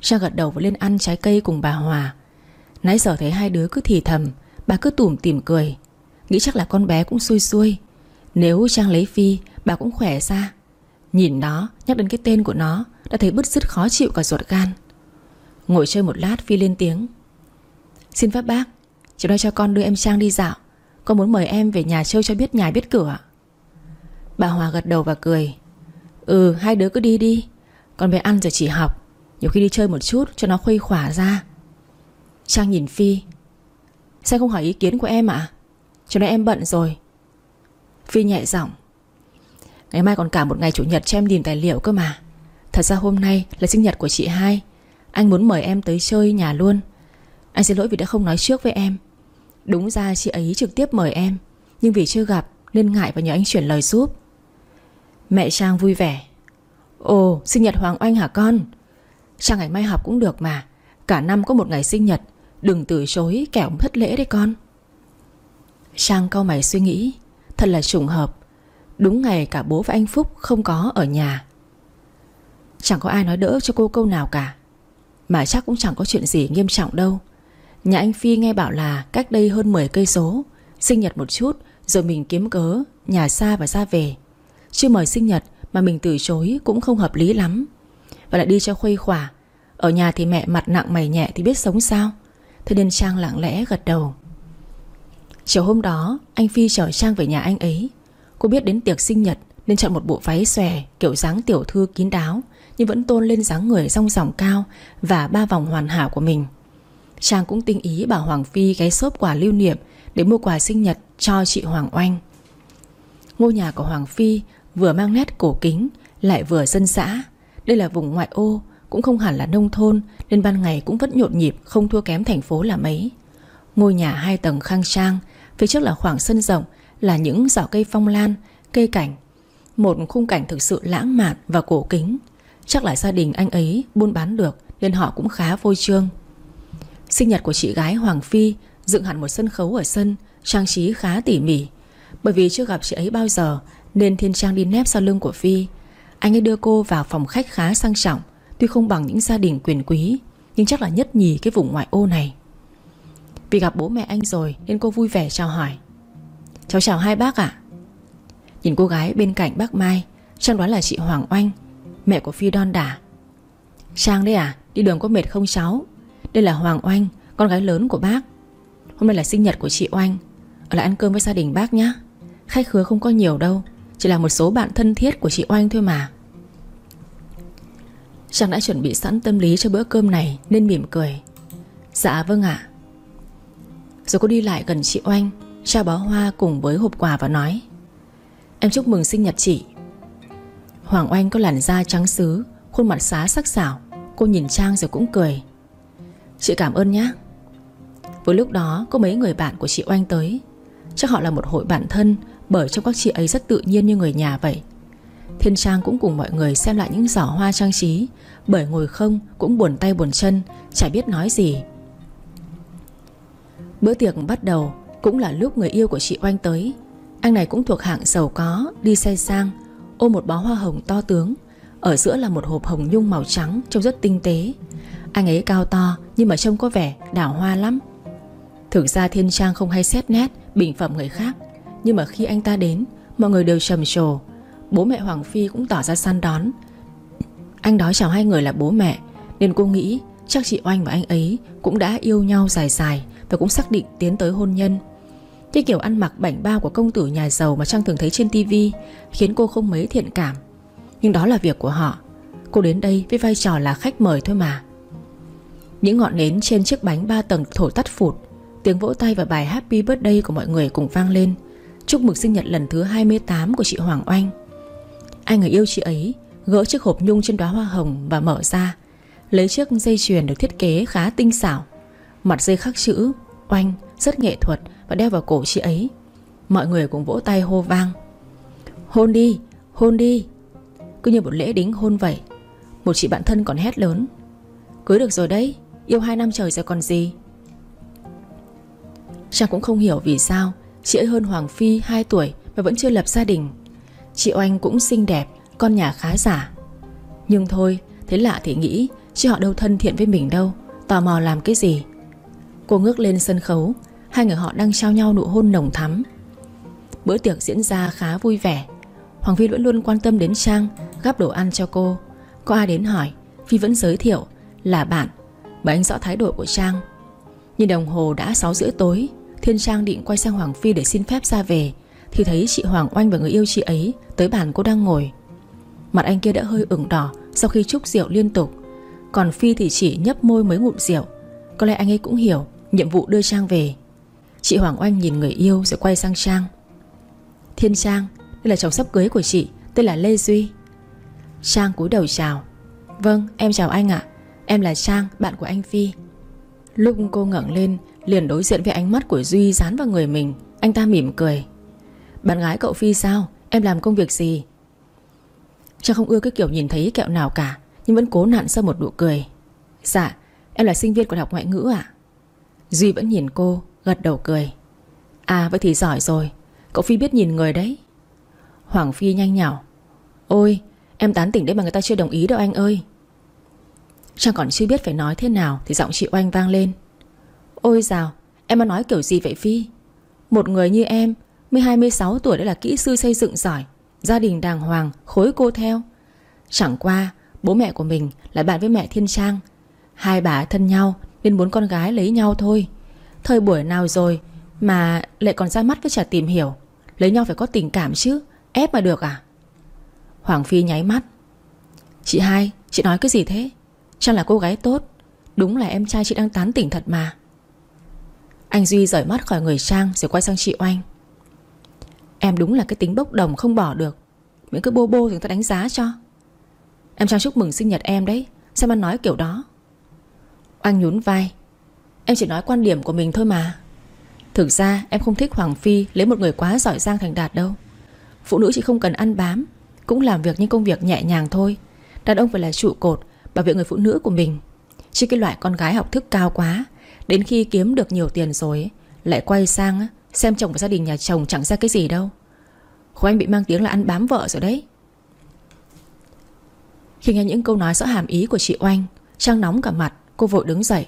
Trang gật đầu và lên ăn trái cây cùng bà Hòa. Nãy giờ thấy hai đứa cứ thì thầm, Bà cứ tủm tỉm cười. Nghĩ chắc là con bé cũng xui xui. Nếu Trang lấy Phi, Bà cũng khỏe ra. Nhìn nó, nhắc đến cái tên của nó, Đã thấy bứt rứt khó chịu cả ruột gan. Ngồi chơi một lát, Phi lên tiếng. Xin phép bác Chiều nay cho con đưa em Trang đi dạo. Con muốn mời em về nhà chơi cho biết nhà biết cửa. Bà Hòa gật đầu và cười. Ừ hai đứa cứ đi đi. Con về ăn rồi chỉ học. Nhiều khi đi chơi một chút cho nó khuây khỏa ra. Trang nhìn Phi. Sao không hỏi ý kiến của em ạ? À? Cho nên em bận rồi. Phi nhẹ giọng. Ngày mai còn cả một ngày chủ nhật cho em tìm tài liệu cơ mà. Thật ra hôm nay là sinh nhật của chị hai. Anh muốn mời em tới chơi nhà luôn. Anh xin lỗi vì đã không nói trước với em. Đúng ra chị ấy trực tiếp mời em, Nhưng vì chưa gặp Nên ngại và nhờ anh chuyển lời giúp. Mẹ Trang vui vẻ. Ồ, sinh nhật Hoàng Oanh hả con? Trang ngày mai học cũng được mà. Cả năm có một ngày sinh nhật. Đừng từ chối, kẻo thất lễ đấy con. Trang cau mày suy nghĩ. Thật là trùng hợp. Đúng ngày cả bố và anh Phúc không có ở nhà. Chẳng có ai nói đỡ cho cô câu nào cả. Mà chắc cũng chẳng có chuyện gì nghiêm trọng đâu. Nhà anh Phi nghe bảo là cách đây hơn 10 cây số. Sinh nhật một chút, Rồi mình kiếm cớ, Nhà xa và ra về. Chứ mời sinh nhật mà mình từ chối Cũng không hợp lý lắm. Và lại đi cho khuây khỏa. Ở nhà thì mẹ mặt nặng mày nhẹ thì biết sống sao? Thế nên Trang lặng lẽ gật đầu. Chiều hôm đó, Anh Phi chở Trang về nhà anh ấy. Cô biết đến tiệc sinh nhật Nên chọn một bộ váy xòe Kiểu dáng tiểu thư kín đáo, Nhưng vẫn tôn lên dáng người rong ròng cao Và ba vòng hoàn hảo của mình. Trang cũng tinh ý bảo Hoàng Phi ghé xốp quà lưu niệm Để mua quà sinh nhật cho chị Hoàng Oanh. Ngôi nhà của Hoàng Phi Vừa mang nét cổ kính, Lại vừa dân xã Đây là vùng ngoại ô, Cũng không hẳn là nông thôn, Nên ban ngày cũng vẫn nhộn nhịp, Không thua kém thành phố là mấy. Ngôi nhà hai tầng khang trang, Phía trước là khoảng sân rộng, Là những giỏ cây phong lan, Cây cảnh. Một khung cảnh thực sự lãng mạn và cổ kính. Chắc là gia đình anh ấy buôn bán được, Nên họ cũng khá vui trương. Sinh nhật của chị gái Hoàng Phi Dựng hẳn một sân khấu ở sân, Trang trí khá tỉ mỉ. Bởi vì chưa gặp chị ấy bao giờ, Nên Thiên Trang đi nép sau lưng của Phi. Anh ấy đưa cô vào phòng khách khá sang trọng, Tuy không bằng những gia đình quyền quý, Nhưng chắc là nhất nhì cái vùng ngoại ô này. Vì gặp bố mẹ anh rồi Nên cô vui vẻ chào hỏi. Cháu chào hai bác ạ. Nhìn cô gái bên cạnh bác Mai Trang đoán là chị Hoàng Oanh, Mẹ của Phi đon đả. Trang đấy à Đi đường có mệt không cháu? Đây là Hoàng Oanh, Con gái lớn của bác. Hôm nay là sinh nhật của chị Oanh. Ở lại ăn cơm với gia đình bác nhé Khách khứa không có nhiều đâu, Chỉ là một số bạn thân thiết của chị Oanh thôi mà. Trang đã chuẩn bị sẵn tâm lý cho bữa cơm này Nên mỉm cười. Dạ vâng ạ. Rồi cô đi lại gần chị Oanh, Trao bó hoa cùng với hộp quà và nói, Em chúc mừng sinh nhật chị. Hoàng Oanh có làn da trắng xứ, Khuôn mặt xá sắc sảo. Cô nhìn Trang rồi cũng cười. Chị cảm ơn nhé Với lúc đó, có mấy người bạn của chị Oanh tới. Chắc họ là một hội bạn thân, Bởi trong các chị ấy rất tự nhiên như người nhà vậy. Thiên Trang cũng cùng mọi người xem lại những giỏ hoa trang trí, Bởi ngồi không cũng buồn tay buồn chân, Chả biết nói gì. Bữa tiệc bắt đầu Cũng là lúc người yêu của chị Oanh tới. Anh này cũng thuộc hạng giàu có, Đi xe sang, Ôm một bó hoa hồng to tướng. Ở giữa là một hộp hồng nhung màu trắng, Trông rất tinh tế. Anh ấy cao to, nhưng mà trông có vẻ đảo hoa lắm. Thực ra Thiên Trang không hay xét nét, Bình phẩm người khác. Nhưng mà khi anh ta đến, Mọi người đều trầm trồ. Bố mẹ Hoàng Phi cũng tỏ ra săn đón. Anh đó chào hai người là bố mẹ, Nên cô nghĩ chắc chị Oanh và anh ấy Cũng đã yêu nhau dài dài Và cũng xác định tiến tới hôn nhân. Cái kiểu ăn mặc bảnh bao của công tử nhà giàu Mà Trang thường thấy trên tivi Khiến cô không mấy thiện cảm. Nhưng đó là việc của họ. Cô đến đây với vai trò là khách mời thôi mà. Những ngọn nến trên chiếc bánh ba tầng thổi tắt phụt Tiếng vỗ tay và bài Happy Birthday của mọi người cùng vang lên. Chúc mừng sinh nhật lần thứ 28 của chị Hoàng Oanh. Anh người yêu chị ấy Gỡ chiếc hộp nhung trên đóa hoa hồng và mở ra. Lấy chiếc dây chuyền được thiết kế khá tinh xảo. Mặt dây khắc chữ Oanh rất nghệ thuật Và đeo vào cổ chị ấy. Mọi người cũng vỗ tay hô vang. Hôn đi, hôn đi. Cứ như một lễ đính hôn vậy. Một chị bạn thân còn hét lớn. Cưới được rồi đấy, Yêu hai năm trời rồi còn gì? Trang cũng không hiểu vì sao Chị ấy hơn Hoàng Phi 2 tuổi Mà vẫn chưa lập gia đình. Chị Oanh cũng xinh đẹp, Con nhà khá giả. Nhưng thôi, Thế lạ thì nghĩ Chứ họ đâu thân thiện với mình đâu, Tò mò làm cái gì? Cô ngước lên sân khấu, Hai người họ đang trao nhau nụ hôn nồng thắm. Bữa tiệc diễn ra khá vui vẻ. Hoàng Phi vẫn luôn quan tâm đến Trang, Gắp đồ ăn cho cô. Có ai đến hỏi, Phi vẫn giới thiệu Là bạn Bởi anh rõ thái độ của Trang. Nhìn đồng hồ đã 6 rưỡi tối, Thiên Trang định quay sang Hoàng Phi để xin phép ra về, Thì thấy chị Hoàng Oanh và người yêu chị ấy Tới bàn cô đang ngồi. Mặt anh kia đã hơi ửng đỏ Sau khi chúc rượu liên tục, Còn Phi thì chỉ nhấp môi mới ngụm rượu. Có lẽ anh ấy cũng hiểu Nhiệm vụ đưa Trang về. Chị Hoàng Oanh nhìn người yêu rồi quay sang Trang. Thiên Trang đây là chồng sắp cưới của chị, Tên là Lê Duy. Trang cúi đầu chào. Vâng em chào anh ạ. Em là Trang bạn của anh Phi. Lúc cô ngẩng lên, Liền đối diện với ánh mắt của Duy dán vào người mình. Anh ta mỉm cười. Bạn gái cậu Phi sao? Em làm công việc gì? Trang không ưa cái kiểu nhìn thấy kẹo nào cả, Nhưng vẫn cố nặn ra một nụ cười. Dạ em là sinh viên của học ngoại ngữ ạ. Duy vẫn nhìn cô, Gật đầu cười. À vậy thì giỏi rồi. Cậu Phi biết nhìn người đấy. Hoàng Phi nhanh nhảo. Ôi, em tán tỉnh đấy mà người ta chưa đồng ý đâu anh ơi. Trang còn chưa biết phải nói thế nào Thì giọng chị Oanh vang lên. Ôi dào, em mà nói kiểu gì vậy Phi? Một người như em Mới 26 tuổi đã là kỹ sư xây dựng giỏi, Gia đình đàng hoàng, khối cô theo. Chẳng qua, Bố mẹ của mình là bạn với mẹ Thiên Trang. Hai bà thân nhau Nên muốn con gái lấy nhau thôi. Thời buổi nào rồi Mà lại còn ra mắt với trả tìm hiểu. Lấy nhau phải có tình cảm chứ. Ép mà được à? Hoàng Phi nháy mắt. Chị hai, chị nói cái gì thế? Trang là cô gái tốt. Đúng là em trai chị đang tán tỉnh thật mà. Anh Duy rời mắt khỏi người Trang Rồi quay sang chị Oanh. Em đúng là cái tính bốc đồng không bỏ được. Miễn cứ bô bô thì người ta đánh giá cho. Em Trang chúc mừng sinh nhật em đấy. Sao anh nói kiểu đó? Oanh nhún vai. Em chỉ nói quan điểm của mình thôi mà. Thực ra em không thích Hoàng Phi Lấy một người quá giỏi giang thành đạt đâu. Phụ nữ chỉ không cần ăn bám, Cũng làm việc những công việc nhẹ nhàng thôi. Đàn ông phải là trụ cột, Bảo vệ người phụ nữ của mình. Chứ cái loại con gái học thức cao quá, Đến khi kiếm được nhiều tiền rồi Lại quay sang xem chồng và gia đình nhà chồng chẳng ra cái gì đâu. Khổ anh bị mang tiếng là ăn bám vợ rồi đấy. Khi nghe những câu nói rõ hàm ý của chị Oanh Trang nóng cả mặt, Cô vội đứng dậy.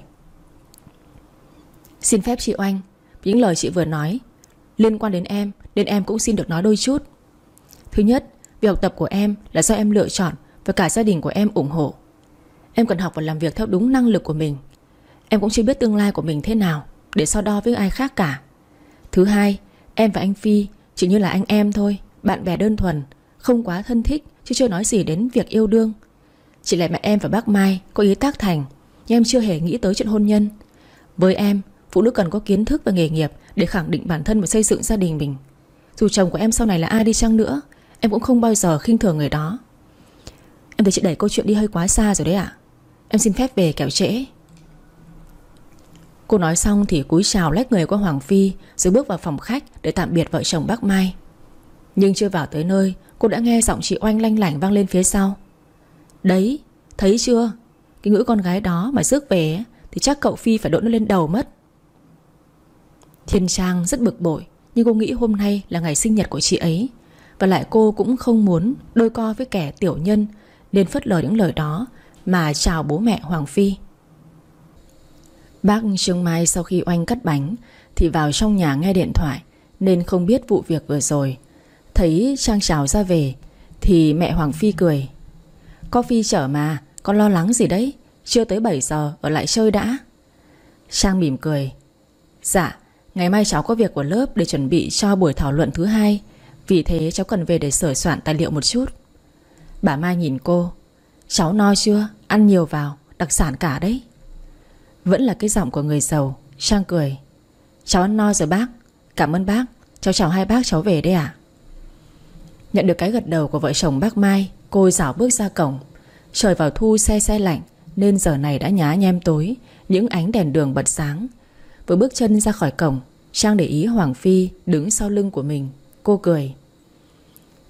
Xin phép chị Oanh, Những lời chị vừa nói Liên quan đến em, Nên em cũng xin được nói đôi chút. Thứ nhất, Việc học tập của em là do em lựa chọn Và cả gia đình của em ủng hộ. Em cần học và làm việc theo đúng năng lực của mình. Em cũng chưa biết tương lai của mình thế nào Để so đo với ai khác cả. Thứ hai, Em và anh Phi Chỉ như là anh em thôi, Bạn bè đơn thuần, Không quá thân thích Chứ chưa nói gì đến việc yêu đương. Chỉ là mẹ em và bác Mai Có ý tác thành, Nhưng em chưa hề nghĩ tới chuyện hôn nhân. Với em, Phụ nữ cần có kiến thức và nghề nghiệp Để khẳng định bản thân và xây dựng gia đình mình. Dù chồng của em sau này là ai đi chăng nữa Em cũng không bao giờ khinh thường người đó. Em thấy chị đẩy câu chuyện đi hơi quá xa rồi đấy ạ. Em xin phép về kẹo trễ. Cô nói xong thì cúi chào lách người qua Hoàng Phi Rồi bước vào phòng khách để tạm biệt vợ chồng bác Mai. Nhưng chưa vào tới nơi Cô đã nghe giọng chị oanh lanh lảnh vang lên phía sau. Đấy, thấy chưa? Cái ngữ con gái đó mà rước về Thì chắc cậu Phi phải đỗ nó lên đầu mất. Thiên Trang rất bực bội Nhưng cô nghĩ hôm nay là ngày sinh nhật của chị ấy. Và lại cô cũng không muốn đôi co với kẻ tiểu nhân Nên phất lờ những lời đó Mà chào bố mẹ Hoàng Phi. Bác Trương Mai sau khi oanh cắt bánh Thì vào trong nhà nghe điện thoại Nên không biết vụ việc vừa rồi. Thấy Trang chào ra về Thì mẹ Hoàng Phi cười. Có Phi chở mà, Con lo lắng gì đấy? Chưa tới 7 giờ, ở lại chơi đã. Trang mỉm cười. Dạ Ngày mai cháu có việc của lớp để chuẩn bị cho buổi thảo luận thứ hai. Vì thế cháu cần về để sửa soạn tài liệu một chút. Bà Mai nhìn cô. Cháu no chưa? Ăn nhiều vào, Đặc sản cả đấy. Vẫn là cái giọng của người giàu, Trang cười. Cháu ăn no rồi bác. Cảm ơn bác. Cháu chào hai bác, cháu về đây ạ. Nhận được cái gật đầu của vợ chồng bác Mai, Cô dảo bước ra cổng. Trời vào thu xe xe lạnh, Nên giờ này đã nhá nhem tối. Những ánh đèn đường bật sáng. Vừa bước chân ra khỏi cổng, Trang để ý Hoàng Phi đứng sau lưng của mình. Cô cười.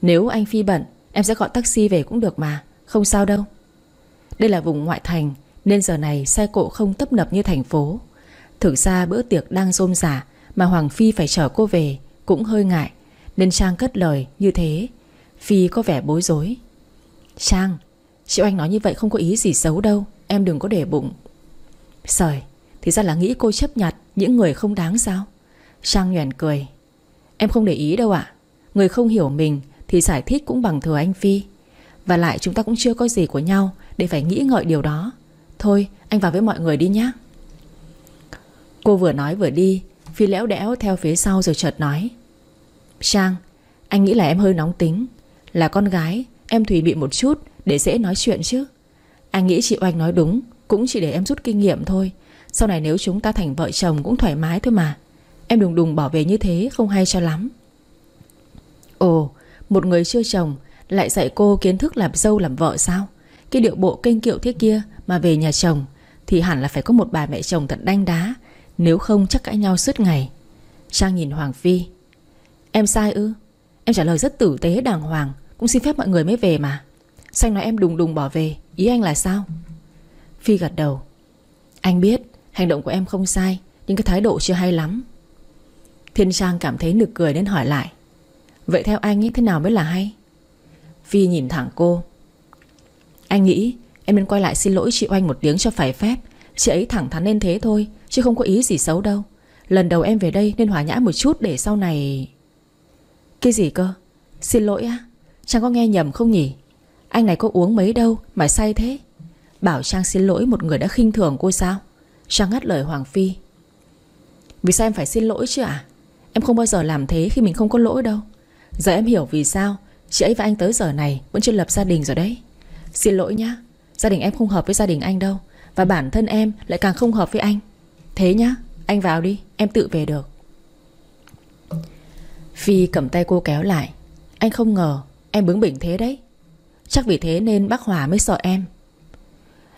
Nếu anh Phi bận, Em sẽ gọi taxi về cũng được mà. Không sao đâu. Đây là vùng ngoại thành, Nên giờ này xe cộ không tấp nập như thành phố. Thực ra bữa tiệc đang rôm rả Mà Hoàng Phi phải chở cô về Cũng hơi ngại, Nên Trang cất lời như thế. Phi có vẻ bối rối. Trang Chị Oanh nói như vậy không có ý gì xấu đâu, Em đừng có để bụng. Sời, Thì ra là nghĩ cô chấp nhặt Những người không đáng sao? Trang nhoèn cười. Em không để ý đâu ạ. Người không hiểu mình thì giải thích cũng bằng thừa anh Phi. Và lại chúng ta cũng chưa có gì của nhau Để phải nghĩ ngợi điều đó. Thôi, anh vào với mọi người đi nhé Cô vừa nói vừa đi, Phi lẽo đẽo theo phía sau rồi chợt nói. Trang Anh nghĩ là em hơi nóng tính. Là con gái, Em thùy bị một chút Để dễ nói chuyện chứ. Anh nghĩ chị Oanh nói đúng, Cũng chỉ để em rút kinh nghiệm thôi. Sau này nếu chúng ta thành vợ chồng cũng thoải mái thôi mà. Em đùng đùng bỏ về như thế Không hay cho lắm. Ồ một người chưa chồng, Lại dạy cô kiến thức làm dâu làm vợ sao? Cái điệu bộ kênh kiệu thế kia Mà về nhà chồng, Thì hẳn là phải có một bà mẹ chồng thật đanh đá, Nếu không chắc cãi nhau suốt ngày. Trang nhìn Hoàng Phi. Em sai ư? Em trả lời rất tử tế, đàng hoàng, Cũng xin phép mọi người mới về mà. Xanh nói em đùng đùng bỏ về, Ý anh là sao? Phi gật đầu. Anh biết, hành động của em không sai, Nhưng cái thái độ chưa hay lắm. Thiên Trang cảm thấy nực cười nên hỏi lại. Vậy theo anh ấy thế nào mới là hay? Phi nhìn thẳng cô. Anh nghĩ Em nên quay lại xin lỗi chị Oanh một tiếng cho phải phép. Chị ấy thẳng thắn nên thế thôi, Chứ không có ý gì xấu đâu. Lần đầu em về đây nên hòa nhã một chút để sau này Cái gì cơ? Xin lỗi á. Trang có nghe nhầm không nhỉ? Anh này có uống mấy đâu mà say thế. Bảo Trang xin lỗi một người đã khinh thường cô sao? Trang ngắt lời Hoàng Phi. Vì sao em phải xin lỗi chứ ạ? Em không bao giờ làm thế khi mình không có lỗi đâu. Giờ em hiểu vì sao Chị ấy và anh tới giờ này Vẫn chưa lập gia đình rồi đấy. Xin lỗi nhá, Gia đình em không hợp với gia đình anh đâu Và bản thân em lại càng không hợp với anh. Thế nhá, Anh vào đi, Em tự về được. Phi cầm tay cô kéo lại. Anh không ngờ Em bướng bỉnh thế đấy. Chắc vì thế nên bác Hòa mới sợ em.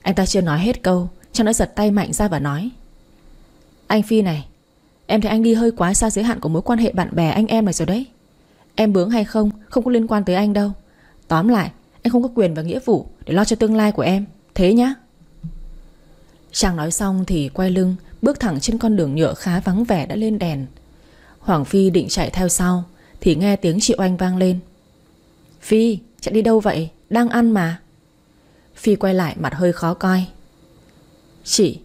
Anh ta chưa nói hết câu cho đã giật tay mạnh ra và nói. Anh Phi này, Em thấy anh đi hơi quá xa giới hạn của mối quan hệ bạn bè anh em này rồi đấy. Em bướng hay không Không có liên quan tới anh đâu. Tóm lại anh không có quyền và nghĩa vụ Để lo cho tương lai của em. Thế nhá. Chàng nói xong thì quay lưng, Bước thẳng trên con đường nhựa khá vắng vẻ đã lên đèn. Hoàng Phi định chạy theo sau, Thì nghe tiếng chị Oanh vang lên. Phi, chạy đi đâu vậy? Đang ăn mà. Phi quay lại mặt hơi khó coi. Chị,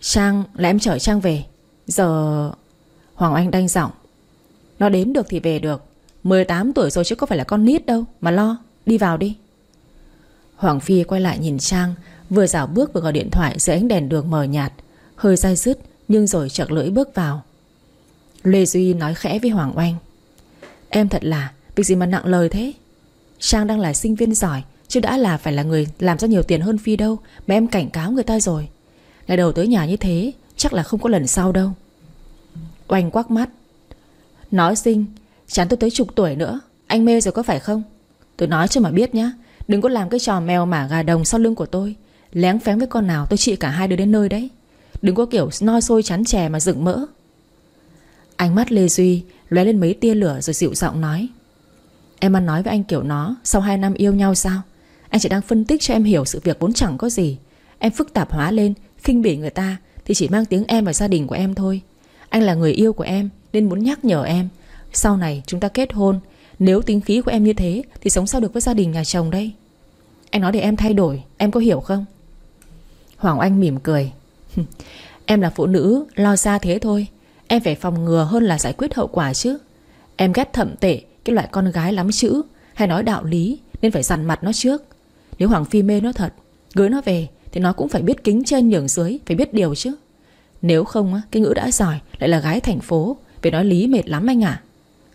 Trang, là em chở Trang về. Giờ Hoàng Anh đanh giọng. Nó đến được thì về được. 18 tuổi rồi chứ có phải là con nít đâu, Mà lo, Đi vào đi. Hoàng Phi quay lại nhìn Trang, Vừa dạo bước vừa gọi điện thoại dưới ánh đèn đường mờ nhạt, Hơi dai dứt Nhưng rồi chợt lưỡi bước vào. Lê Duy nói khẽ với Hoàng Oanh, Em thật là, Việc gì mà nặng lời thế? Trang đang là sinh viên giỏi, Chứ đã là phải là người làm ra nhiều tiền hơn Phi đâu, Mà em cảnh cáo người ta rồi. Ngày đầu tới nhà như thế, Chắc là không có lần sau đâu. Oanh quắc mắt, Nói sinh Chán tôi tới chục tuổi nữa. Anh mê rồi có phải không? Tôi nói cho mà biết nhá. Đừng có làm cái trò mèo mả gà đồng sau lưng của tôi. Lén phén với con nào tôi trị cả hai đứa đến nơi đấy. Đừng có kiểu noi sôi chán chè mà dựng mỡ. Ánh mắt Lê Duy lóe lên mấy tia lửa rồi dịu giọng nói. Em ăn nói với anh kiểu nó, Sau 2 năm yêu nhau sao? Anh chỉ đang phân tích cho em hiểu sự việc vốn chẳng có gì. Em phức tạp hóa lên, khinh bỉ người ta Thì chỉ mang tiếng em và gia đình của em thôi. Anh là người yêu của em Nên muốn nhắc nhở em. Sau này chúng ta kết hôn, Nếu tính khí của em như thế Thì sống sao được với gia đình nhà chồng đây? Anh nói để em thay đổi, Em có hiểu không? Hoàng Anh mỉm cười. Em là phụ nữ lo xa thế thôi, Em phải phòng ngừa hơn là giải quyết hậu quả chứ. Em ghét thậm tệ Cái loại con gái lắm chữ, Hay nói đạo lý Nên phải dằn mặt nó trước. Nếu Hoàng Phi mê nó thật Gửi nó về Thì nó cũng phải biết kính trên nhường dưới, Phải biết điều chứ. Nếu không cái ngữ đã giỏi Lại là gái thành phố, Về nói lý mệt lắm anh ạ.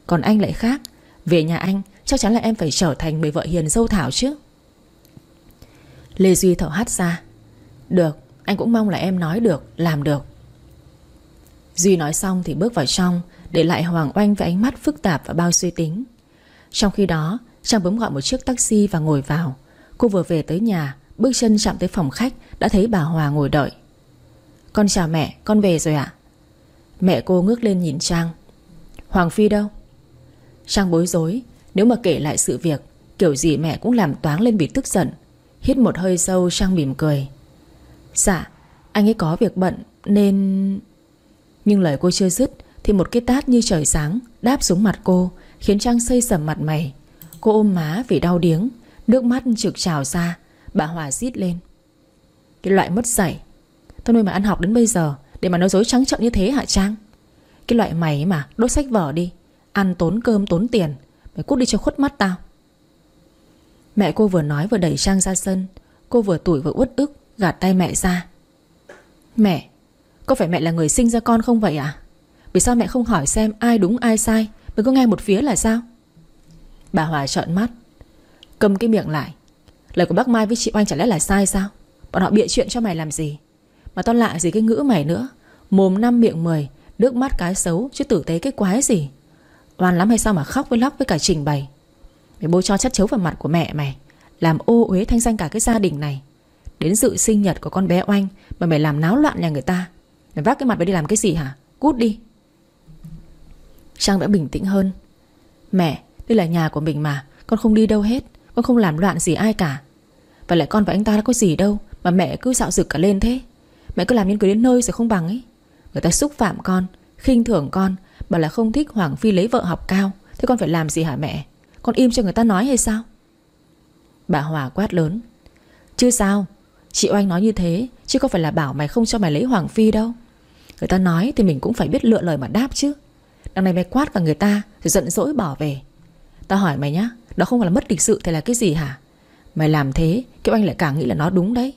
Còn anh lại khác. Về nhà anh chắc chắn là em phải trở thành người vợ hiền dâu thảo chứ. Lê Duy thở hắt ra. Được Anh cũng mong là em nói được Làm được. Duy nói xong thì bước vào trong Để lại Hoàng Oanh với ánh mắt phức tạp và bao suy tính. Trong khi đó Trang bấm gọi một chiếc taxi và ngồi vào. Cô vừa về tới nhà Bước chân chạm tới phòng khách Đã thấy bà Hòa ngồi đợi. Con chào mẹ, con về rồi ạ. Mẹ cô ngước lên nhìn Trang. Hoàng Phi đâu? Trang bối rối, Nếu mà kể lại sự việc, Kiểu gì mẹ cũng làm toáng lên bị tức giận. Hít một hơi sâu Trang mỉm cười. Dạ anh ấy có việc bận, Nên Nhưng lời cô chưa dứt, Thì một cái tát như trời sáng Đáp xuống mặt cô, Khiến Trang xây sầm mặt mày. Cô ôm má vì đau điếng, Nước mắt trực trào ra, Bà Hòa rít lên. Cái loại mất dạy, Tao nuôi mà ăn học đến bây giờ, Để mà nói dối trắng trợn như thế hả Trang? Cái loại mày mà, đốt sách vở đi. Ăn tốn cơm tốn tiền. Mày cút đi cho khuất mắt tao. Mẹ cô vừa nói vừa đẩy Trang ra sân. Cô vừa tủi vừa uất ức, Gạt tay mẹ ra. Mẹ, Có phải mẹ là người sinh ra con không vậy à Vì sao mẹ không hỏi xem ai đúng, ai sai? Mới có nghe một phía là sao? Bà Hòa trợn mắt. Cầm cái miệng lại. Lời của bác Mai với chị Oanh chả lẽ là sai sao? Bọn họ bịa chuyện cho mày làm gì? Mà tao lạ gì cái ngữ mày nữa? Mồm năm miệng mười, Nước mắt cái xấu, chứ tử tế cái quái gì? Oan lắm hay sao mà khóc với lóc với cả trình bày? Mày bôi cho chất chấu vào mặt của mẹ mày, Làm ô uế thanh danh cả cái gia đình này. Đến dự sinh nhật của con bé Oanh Mà mày làm náo loạn nhà người ta, Mày vác cái mặt mày đi làm cái gì hả? Cút đi. Trang đã bình tĩnh hơn. Mẹ, đây là nhà của mình mà, Con không đi đâu hết, Con không làm loạn gì ai cả. Và lại con và anh ta đã có gì đâu Mà mẹ cứ dạo dực cả lên thế? Mẹ cứ làm nhân cứ đến nơi rồi không bằng ấy. Người ta xúc phạm con, khinh thường con Bảo là không thích Hoàng Phi lấy vợ học cao. Thế con phải làm gì hả mẹ? Con im cho người ta nói hay sao? Bà Hòa quát lớn. Chứ sao? Chị Oanh nói như thế, Chứ có phải là bảo mày không cho mày lấy Hoàng Phi đâu. Người ta nói thì mình cũng phải biết lựa lời mà đáp chứ. Đằng này mày quát vào người ta Rồi giận dỗi bỏ về. Tao hỏi mày nhá, Đó không phải là mất lịch sự thì là cái gì hả? Mày làm thế, Kiều Anh lại càng nghĩ là nó đúng đấy.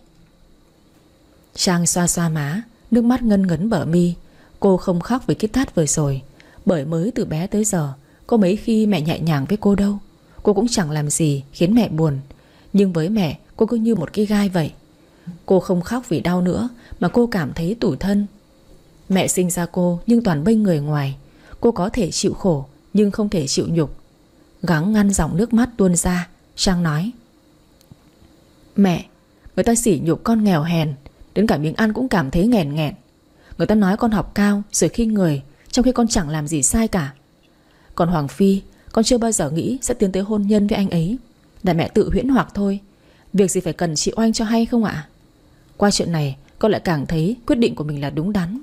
Trang xoa xoa má, Nước mắt ngân ngấn bở mi. Cô không khóc vì cái tát vừa rồi. Bởi mới từ bé tới giờ, Có mấy khi mẹ nhẹ nhàng với cô đâu. Cô cũng chẳng làm gì khiến mẹ buồn. Nhưng với mẹ, cô cứ như một cái gai vậy. Cô không khóc vì đau nữa, Mà cô cảm thấy tủi thân. Mẹ sinh ra cô nhưng toàn bênh người ngoài. Cô có thể chịu khổ, Nhưng không thể chịu nhục. Gắng ngăn dòng nước mắt tuôn ra, Trang nói. Mẹ, Người ta sỉ nhục con nghèo hèn, Đến cả miếng ăn cũng cảm thấy nghèn nghẹn. Người ta nói con học cao, rồi khi người trong khi con chẳng làm gì sai cả. Còn Hoàng Phi, Con chưa bao giờ nghĩ sẽ tiến tới hôn nhân với anh ấy. Là mẹ tự huyễn hoặc thôi. Việc gì phải cần chị Oanh cho hay không ạ? Qua chuyện này, con lại càng thấy Quyết định của mình là đúng đắn.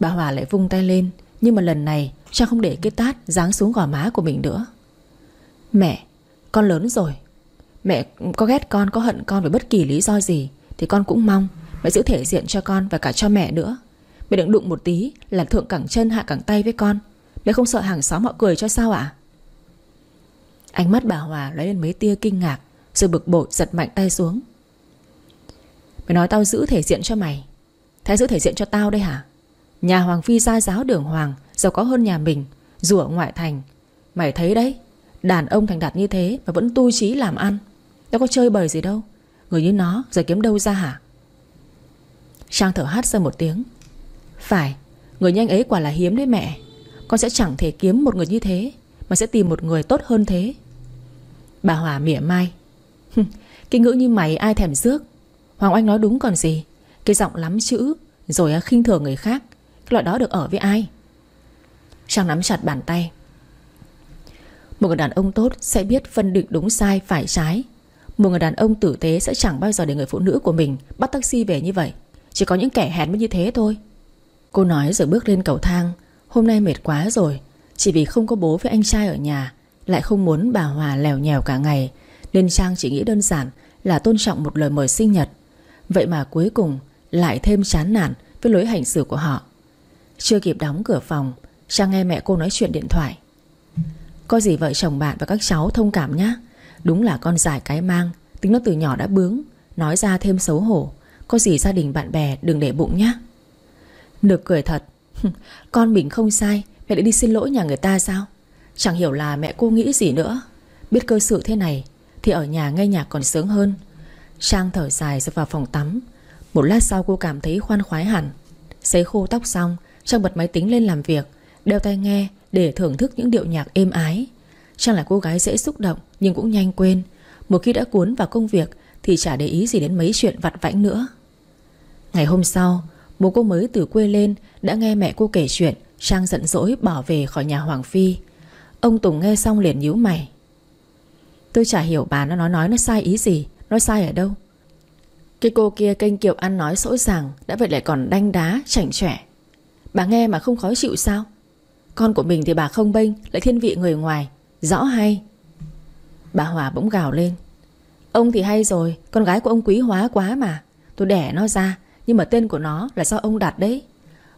Bà Hòa lại vung tay lên, Nhưng mà lần này Trang không để cái tát giáng xuống gò má của mình nữa. Mẹ, Con lớn rồi. Mẹ có ghét con, có hận con với bất kỳ lý do gì, Thì con cũng mong Mẹ giữ thể diện cho con và cả cho mẹ nữa. Mẹ đừng đụng một tí là thượng cẳng chân, hạ cẳng tay với con. Mẹ không sợ hàng xóm họ cười cho sao ạ? Ánh mắt bà Hòa lấy lên mấy tia kinh ngạc, Rồi bực bội giật mạnh tay xuống. Mày nói tao giữ thể diện cho mày. Thái giữ thể diện cho tao đây hả? Nhà Hoàng Phi gia giáo đường Hoàng, Giàu có hơn nhà mình, Dù ở ngoại thành. Mày thấy đấy, Đàn ông thành đạt như thế Mà vẫn tu trí làm ăn. Đâu có chơi bời gì đâu, Người như nó giờ kiếm đâu ra hả? Trang thở hát ra một tiếng. Phải, Người nhanh ấy quả là hiếm đấy mẹ. Con sẽ chẳng thể kiếm một người như thế, Mà sẽ tìm một người tốt hơn thế. Bà Hòa mỉa mai. Cái ngữ như mày ai thèm rước? Hoàng Oanh nói đúng còn gì? Cái giọng lắm chữ, Rồi à, khinh thường người khác. Cái loại đó được ở với ai? Trang nắm chặt bàn tay. Một người đàn ông tốt sẽ biết phân định đúng sai, phải, trái. Một người đàn ông tử tế sẽ chẳng bao giờ để người phụ nữ của mình Bắt taxi về như vậy. Chỉ có những kẻ hèn mới như thế thôi. Cô nói rồi bước lên cầu thang. Hôm nay mệt quá rồi. Chỉ vì không có bố với anh trai ở nhà, Lại không muốn bà Hòa lèo nhèo cả ngày, Nên Trang chỉ nghĩ đơn giản Là tôn trọng một lời mời sinh nhật. Vậy mà cuối cùng lại thêm chán nản Với lối hành xử của họ. Chưa kịp đóng cửa phòng, Trang nghe mẹ cô nói chuyện điện thoại. Có gì vợ chồng bạn và các cháu thông cảm nhé Đúng là con dài cái mang, Tính nó từ nhỏ đã bướng, Nói ra thêm xấu hổ. Có gì gia đình bạn bè đừng để bụng nhé Nực cười thật. Con mình không sai, Mẹ lại đi xin lỗi nhà người ta sao? Chẳng hiểu là mẹ cô nghĩ gì nữa. Biết cơ sự thế này, Thì ở nhà nghe nhạc còn sướng hơn. Trang thở dài rồi vào phòng tắm. Một lát sau cô cảm thấy khoan khoái hẳn. Xấy khô tóc xong, Trang bật máy tính lên làm việc, Đeo tai nghe để thưởng thức những điệu nhạc êm ái. Trang là cô gái dễ xúc động, Nhưng cũng nhanh quên. Một khi đã cuốn vào công việc, Thì chả để ý gì đến mấy chuyện vặt vãnh nữa. Ngày hôm sau Bố cô mới từ quê lên Đã nghe mẹ cô kể chuyện, Trang giận dỗi bỏ về khỏi nhà Hoàng Phi. Ông Tùng nghe xong liền nhíu mày. Tôi chả hiểu bà nó nói nói nó sai ý gì, Nó sai ở đâu. Cái cô kia kênh kiệu ăn nói sỗi sàng Đã vậy lại còn đanh đá, chảnh trẻ Bà nghe mà không khó chịu sao? Con của mình thì bà không bênh, Lại thiên vị người ngoài, Rõ hay? Bà Hòa bỗng gào lên. Ông thì hay rồi, Con gái của ông quý hóa quá mà, Tôi đẻ nó ra nhưng mà tên của nó là do ông đặt đấy.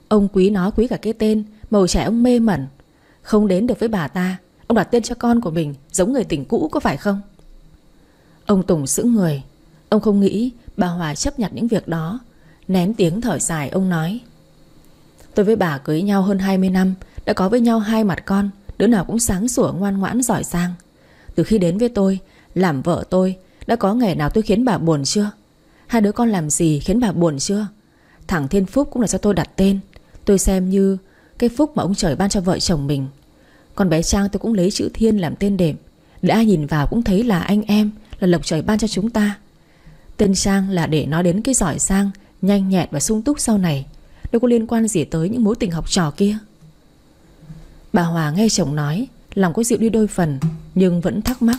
Ông quý nó quý cả cái tên, Màu trẻ ông mê mẩn. Không đến được với bà ta, Ông đặt tên cho con của mình, Giống người tình cũ có phải không? Ông Tùng giữ người. Ông không nghĩ bà Hòa chấp nhận những việc đó. Nén tiếng thở dài, ông nói, Tôi với bà cưới nhau hơn 20 năm, Đã có với nhau hai mặt con, Đứa nào cũng sáng sủa, ngoan ngoãn, giỏi giang. Từ khi đến với tôi, Làm vợ tôi, Đã có ngày nào tôi khiến bà buồn chưa? Hai đứa con làm gì khiến bà buồn chưa? Thằng Thiên Phúc cũng là do tôi đặt tên. Tôi xem như Cái phúc mà ông trời ban cho vợ chồng mình. Còn bé Trang tôi cũng lấy chữ Thiên làm tên đệm. Để ai nhìn vào cũng thấy là anh em, Là lộc trời ban cho chúng ta. Tên Trang là để nói đến cái giỏi sang Nhanh nhẹn và sung túc sau này. Đâu có liên quan gì tới những mối tình học trò kia. Bà Hòa nghe chồng nói, Lòng có dịu đi đôi phần, Nhưng vẫn thắc mắc.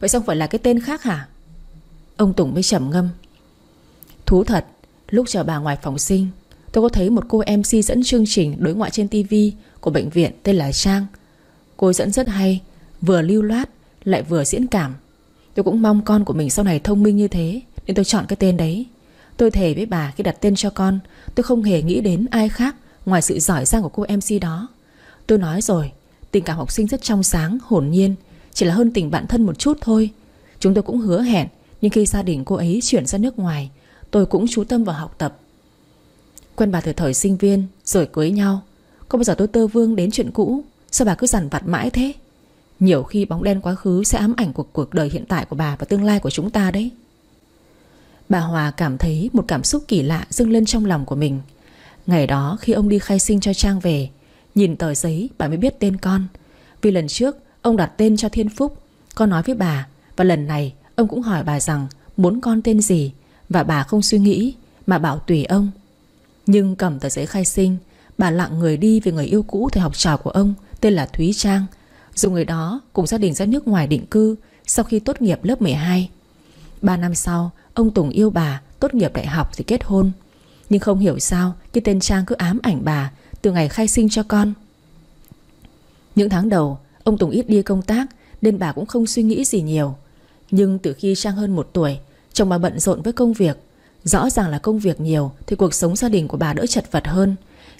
Vậy xong phải là cái tên khác hả? Ông Tùng mới trầm ngâm. Thú thật Lúc chờ bà ngoài phòng sinh Tôi có thấy một cô MC dẫn chương trình đối ngoại trên TV Của bệnh viện tên là Trang. Cô dẫn rất hay Vừa lưu loát lại vừa diễn cảm. Tôi cũng mong con của mình sau này thông minh như thế Nên tôi chọn cái tên đấy. Tôi thề với bà khi đặt tên cho con Tôi không hề nghĩ đến ai khác Ngoài sự giỏi giang của cô MC đó. Tôi nói rồi Tình cảm học sinh rất trong sáng, hồn nhiên Chỉ là hơn tình bạn thân một chút thôi. Chúng tôi cũng hứa hẹn nhưng khi gia đình cô ấy chuyển ra nước ngoài, Tôi cũng chú tâm vào học tập. Quen bà từ thời sinh viên, Rồi cưới nhau. Có bao giờ tôi tơ vương đến chuyện cũ? Sao bà cứ dằn vặt mãi thế? Nhiều khi bóng đen quá khứ sẽ ám ảnh cuộc cuộc đời hiện tại của bà Và tương lai của chúng ta đấy. Bà Hòa cảm thấy một cảm xúc kỳ lạ dâng lên trong lòng của mình. Ngày đó, khi ông đi khai sinh cho Trang về, Nhìn tờ giấy, bà mới biết tên con. Vì lần trước, ông đặt tên cho Thiên Phúc. Con nói với bà, Và lần này ông cũng hỏi bà rằng, Muốn con tên gì? Và bà không suy nghĩ, Mà bảo tùy ông. Nhưng cầm tờ giấy khai sinh, Bà lặng người đi về người yêu cũ thời học trò của ông, Tên là Thúy Trang. Dù người đó cùng gia đình ra nước ngoài định cư Sau khi tốt nghiệp lớp 12 Ba năm sau, Ông Tùng yêu bà, Tốt nghiệp đại học thì kết hôn. Nhưng không hiểu sao, Cái tên Trang cứ ám ảnh bà Từ ngày khai sinh cho con. Những tháng đầu, Ông Tùng ít đi công tác Nên bà cũng không suy nghĩ gì nhiều. Nhưng từ khi Trang hơn một tuổi, Chồng bà bận rộn với công việc. Rõ ràng là công việc nhiều Thì cuộc sống gia đình của bà đỡ chật vật hơn.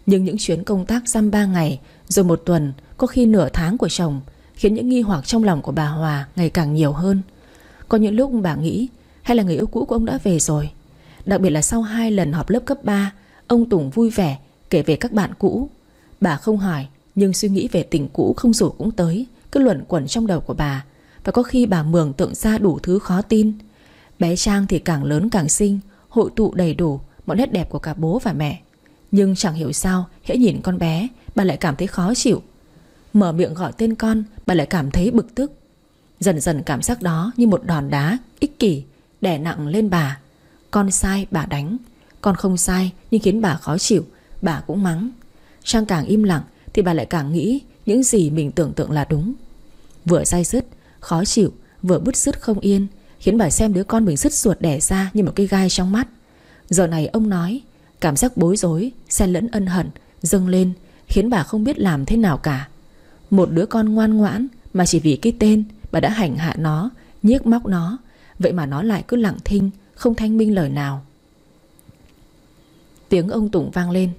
Nhưng những chuyến công tác dăm ba ngày, Rồi một tuần, Có khi nửa tháng của chồng, Khiến những nghi hoặc trong lòng của bà Hòa ngày càng nhiều hơn. Có những lúc bà nghĩ, hay là người yêu cũ của ông đã về rồi? Đặc biệt là sau hai lần họp lớp cấp 3 Ông Tùng vui vẻ kể về các bạn cũ. Bà không hỏi, Nhưng suy nghĩ về tình cũ không rủ cũng tới, Cứ luẩn quẩn trong đầu của bà. Và có khi bà mường tượng ra đủ thứ khó tin. Bé Trang thì càng lớn càng xinh Hội tụ đầy đủ Mọi nét đẹp của cả bố và mẹ. Nhưng chẳng hiểu sao Hễ nhìn con bé Bà lại cảm thấy khó chịu. Mở miệng gọi tên con Bà lại cảm thấy bực tức. Dần dần cảm giác đó như một đòn đá Ích kỷ Đè nặng lên bà. Con sai bà đánh. Con không sai nhưng khiến bà khó chịu Bà cũng mắng. Trang càng im lặng thì bà lại càng nghĩ Những gì mình tưởng tượng là đúng. Vừa say dứt, khó chịu Vừa bứt rứt không yên Khiến bà xem đứa con mình sứt ruột đẻ ra như một cái gai trong mắt. Giờ này ông nói Cảm giác bối rối, xen lẫn ân hận Dâng lên khiến bà không biết làm thế nào cả. Một đứa con ngoan ngoãn Mà chỉ vì cái tên Bà đã hành hạ nó Nhiếc móc nó Vậy mà nó lại cứ lặng thinh Không thanh minh lời nào. Tiếng ông Tùng vang lên.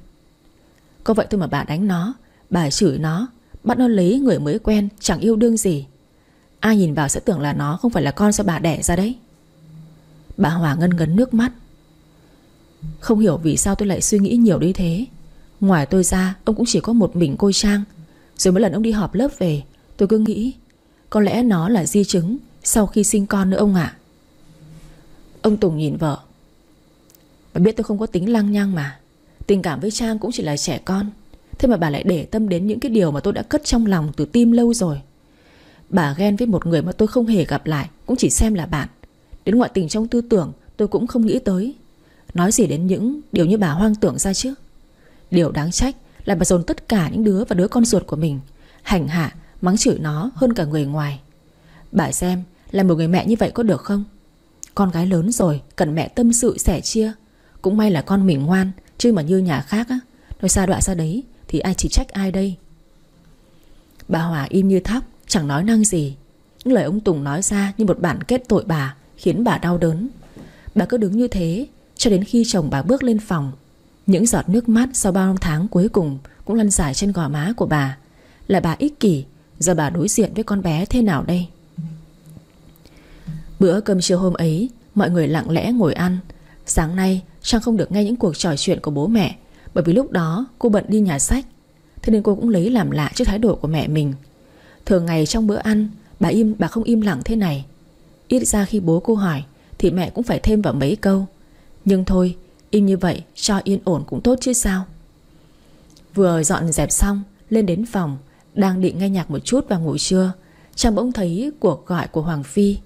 Có vậy thôi mà bà đánh nó Bà chửi nó Bắt nó lấy người mới quen Chẳng yêu đương gì. Ai nhìn vào sẽ tưởng là nó không phải là con do bà đẻ ra đấy. Bà Hòa ngân ngấn nước mắt. Không hiểu vì sao tôi lại suy nghĩ nhiều đi thế. Ngoài tôi ra, Ông cũng chỉ có một mình cô Trang. Rồi mỗi lần ông đi họp lớp về, Tôi cứ nghĩ, Có lẽ nó là di chứng Sau khi sinh con nữa ông ạ. Ông Tùng nhìn vợ. Bà biết tôi không có tính lăng nhăng mà. Tình cảm với Trang cũng chỉ là trẻ con. Thế mà bà lại để tâm đến những cái điều Mà tôi đã cất trong lòng từ tim lâu rồi. Bà ghen với một người mà tôi không hề gặp lại Cũng chỉ xem là bạn. Đến ngoại tình trong tư tưởng tôi cũng không nghĩ tới. Nói gì đến những điều như bà hoang tưởng ra chứ? Điều đáng trách là bà dồn tất cả những đứa và đứa con ruột của mình Hành hạ, mắng chửi nó hơn cả người ngoài. Bà xem là một người mẹ như vậy có được không? Con gái lớn rồi Cần mẹ tâm sự sẻ chia. Cũng may là con mình ngoan Chứ mà như nhà khác á. Nói xa đoạn ra đấy Thì ai chỉ trách ai đây? Bà Hòa im như thóc. Chẳng nói năng gì. Những lời ông Tùng nói ra như một bản kết tội bà, Khiến bà đau đớn. Bà cứ đứng như thế, cho đến khi chồng bà bước lên phòng. Những giọt nước mắt sau bao năm tháng cuối cùng Cũng lăn dài trên gò má của bà. Là bà ích kỷ, Giờ bà đối diện với con bé thế nào đây? Bữa cơm trưa hôm ấy, Mọi người lặng lẽ ngồi ăn. Sáng nay, Trang không được nghe những cuộc trò chuyện của bố mẹ, Bởi vì lúc đó cô bận đi nhà sách. Thế nên cô cũng lấy làm lạ trước thái độ của mẹ mình. Thường ngày trong bữa ăn, Bà im, bà không im lặng thế này. Ít ra khi bố cô hỏi, Thì mẹ cũng phải thêm vào mấy câu. Nhưng thôi, im như vậy cho yên ổn cũng tốt chứ sao? Vừa dọn dẹp xong, Lên đến phòng, Đang định nghe nhạc một chút và ngủ trưa Trang bỗng thấy cuộc gọi của Hoàng Phi.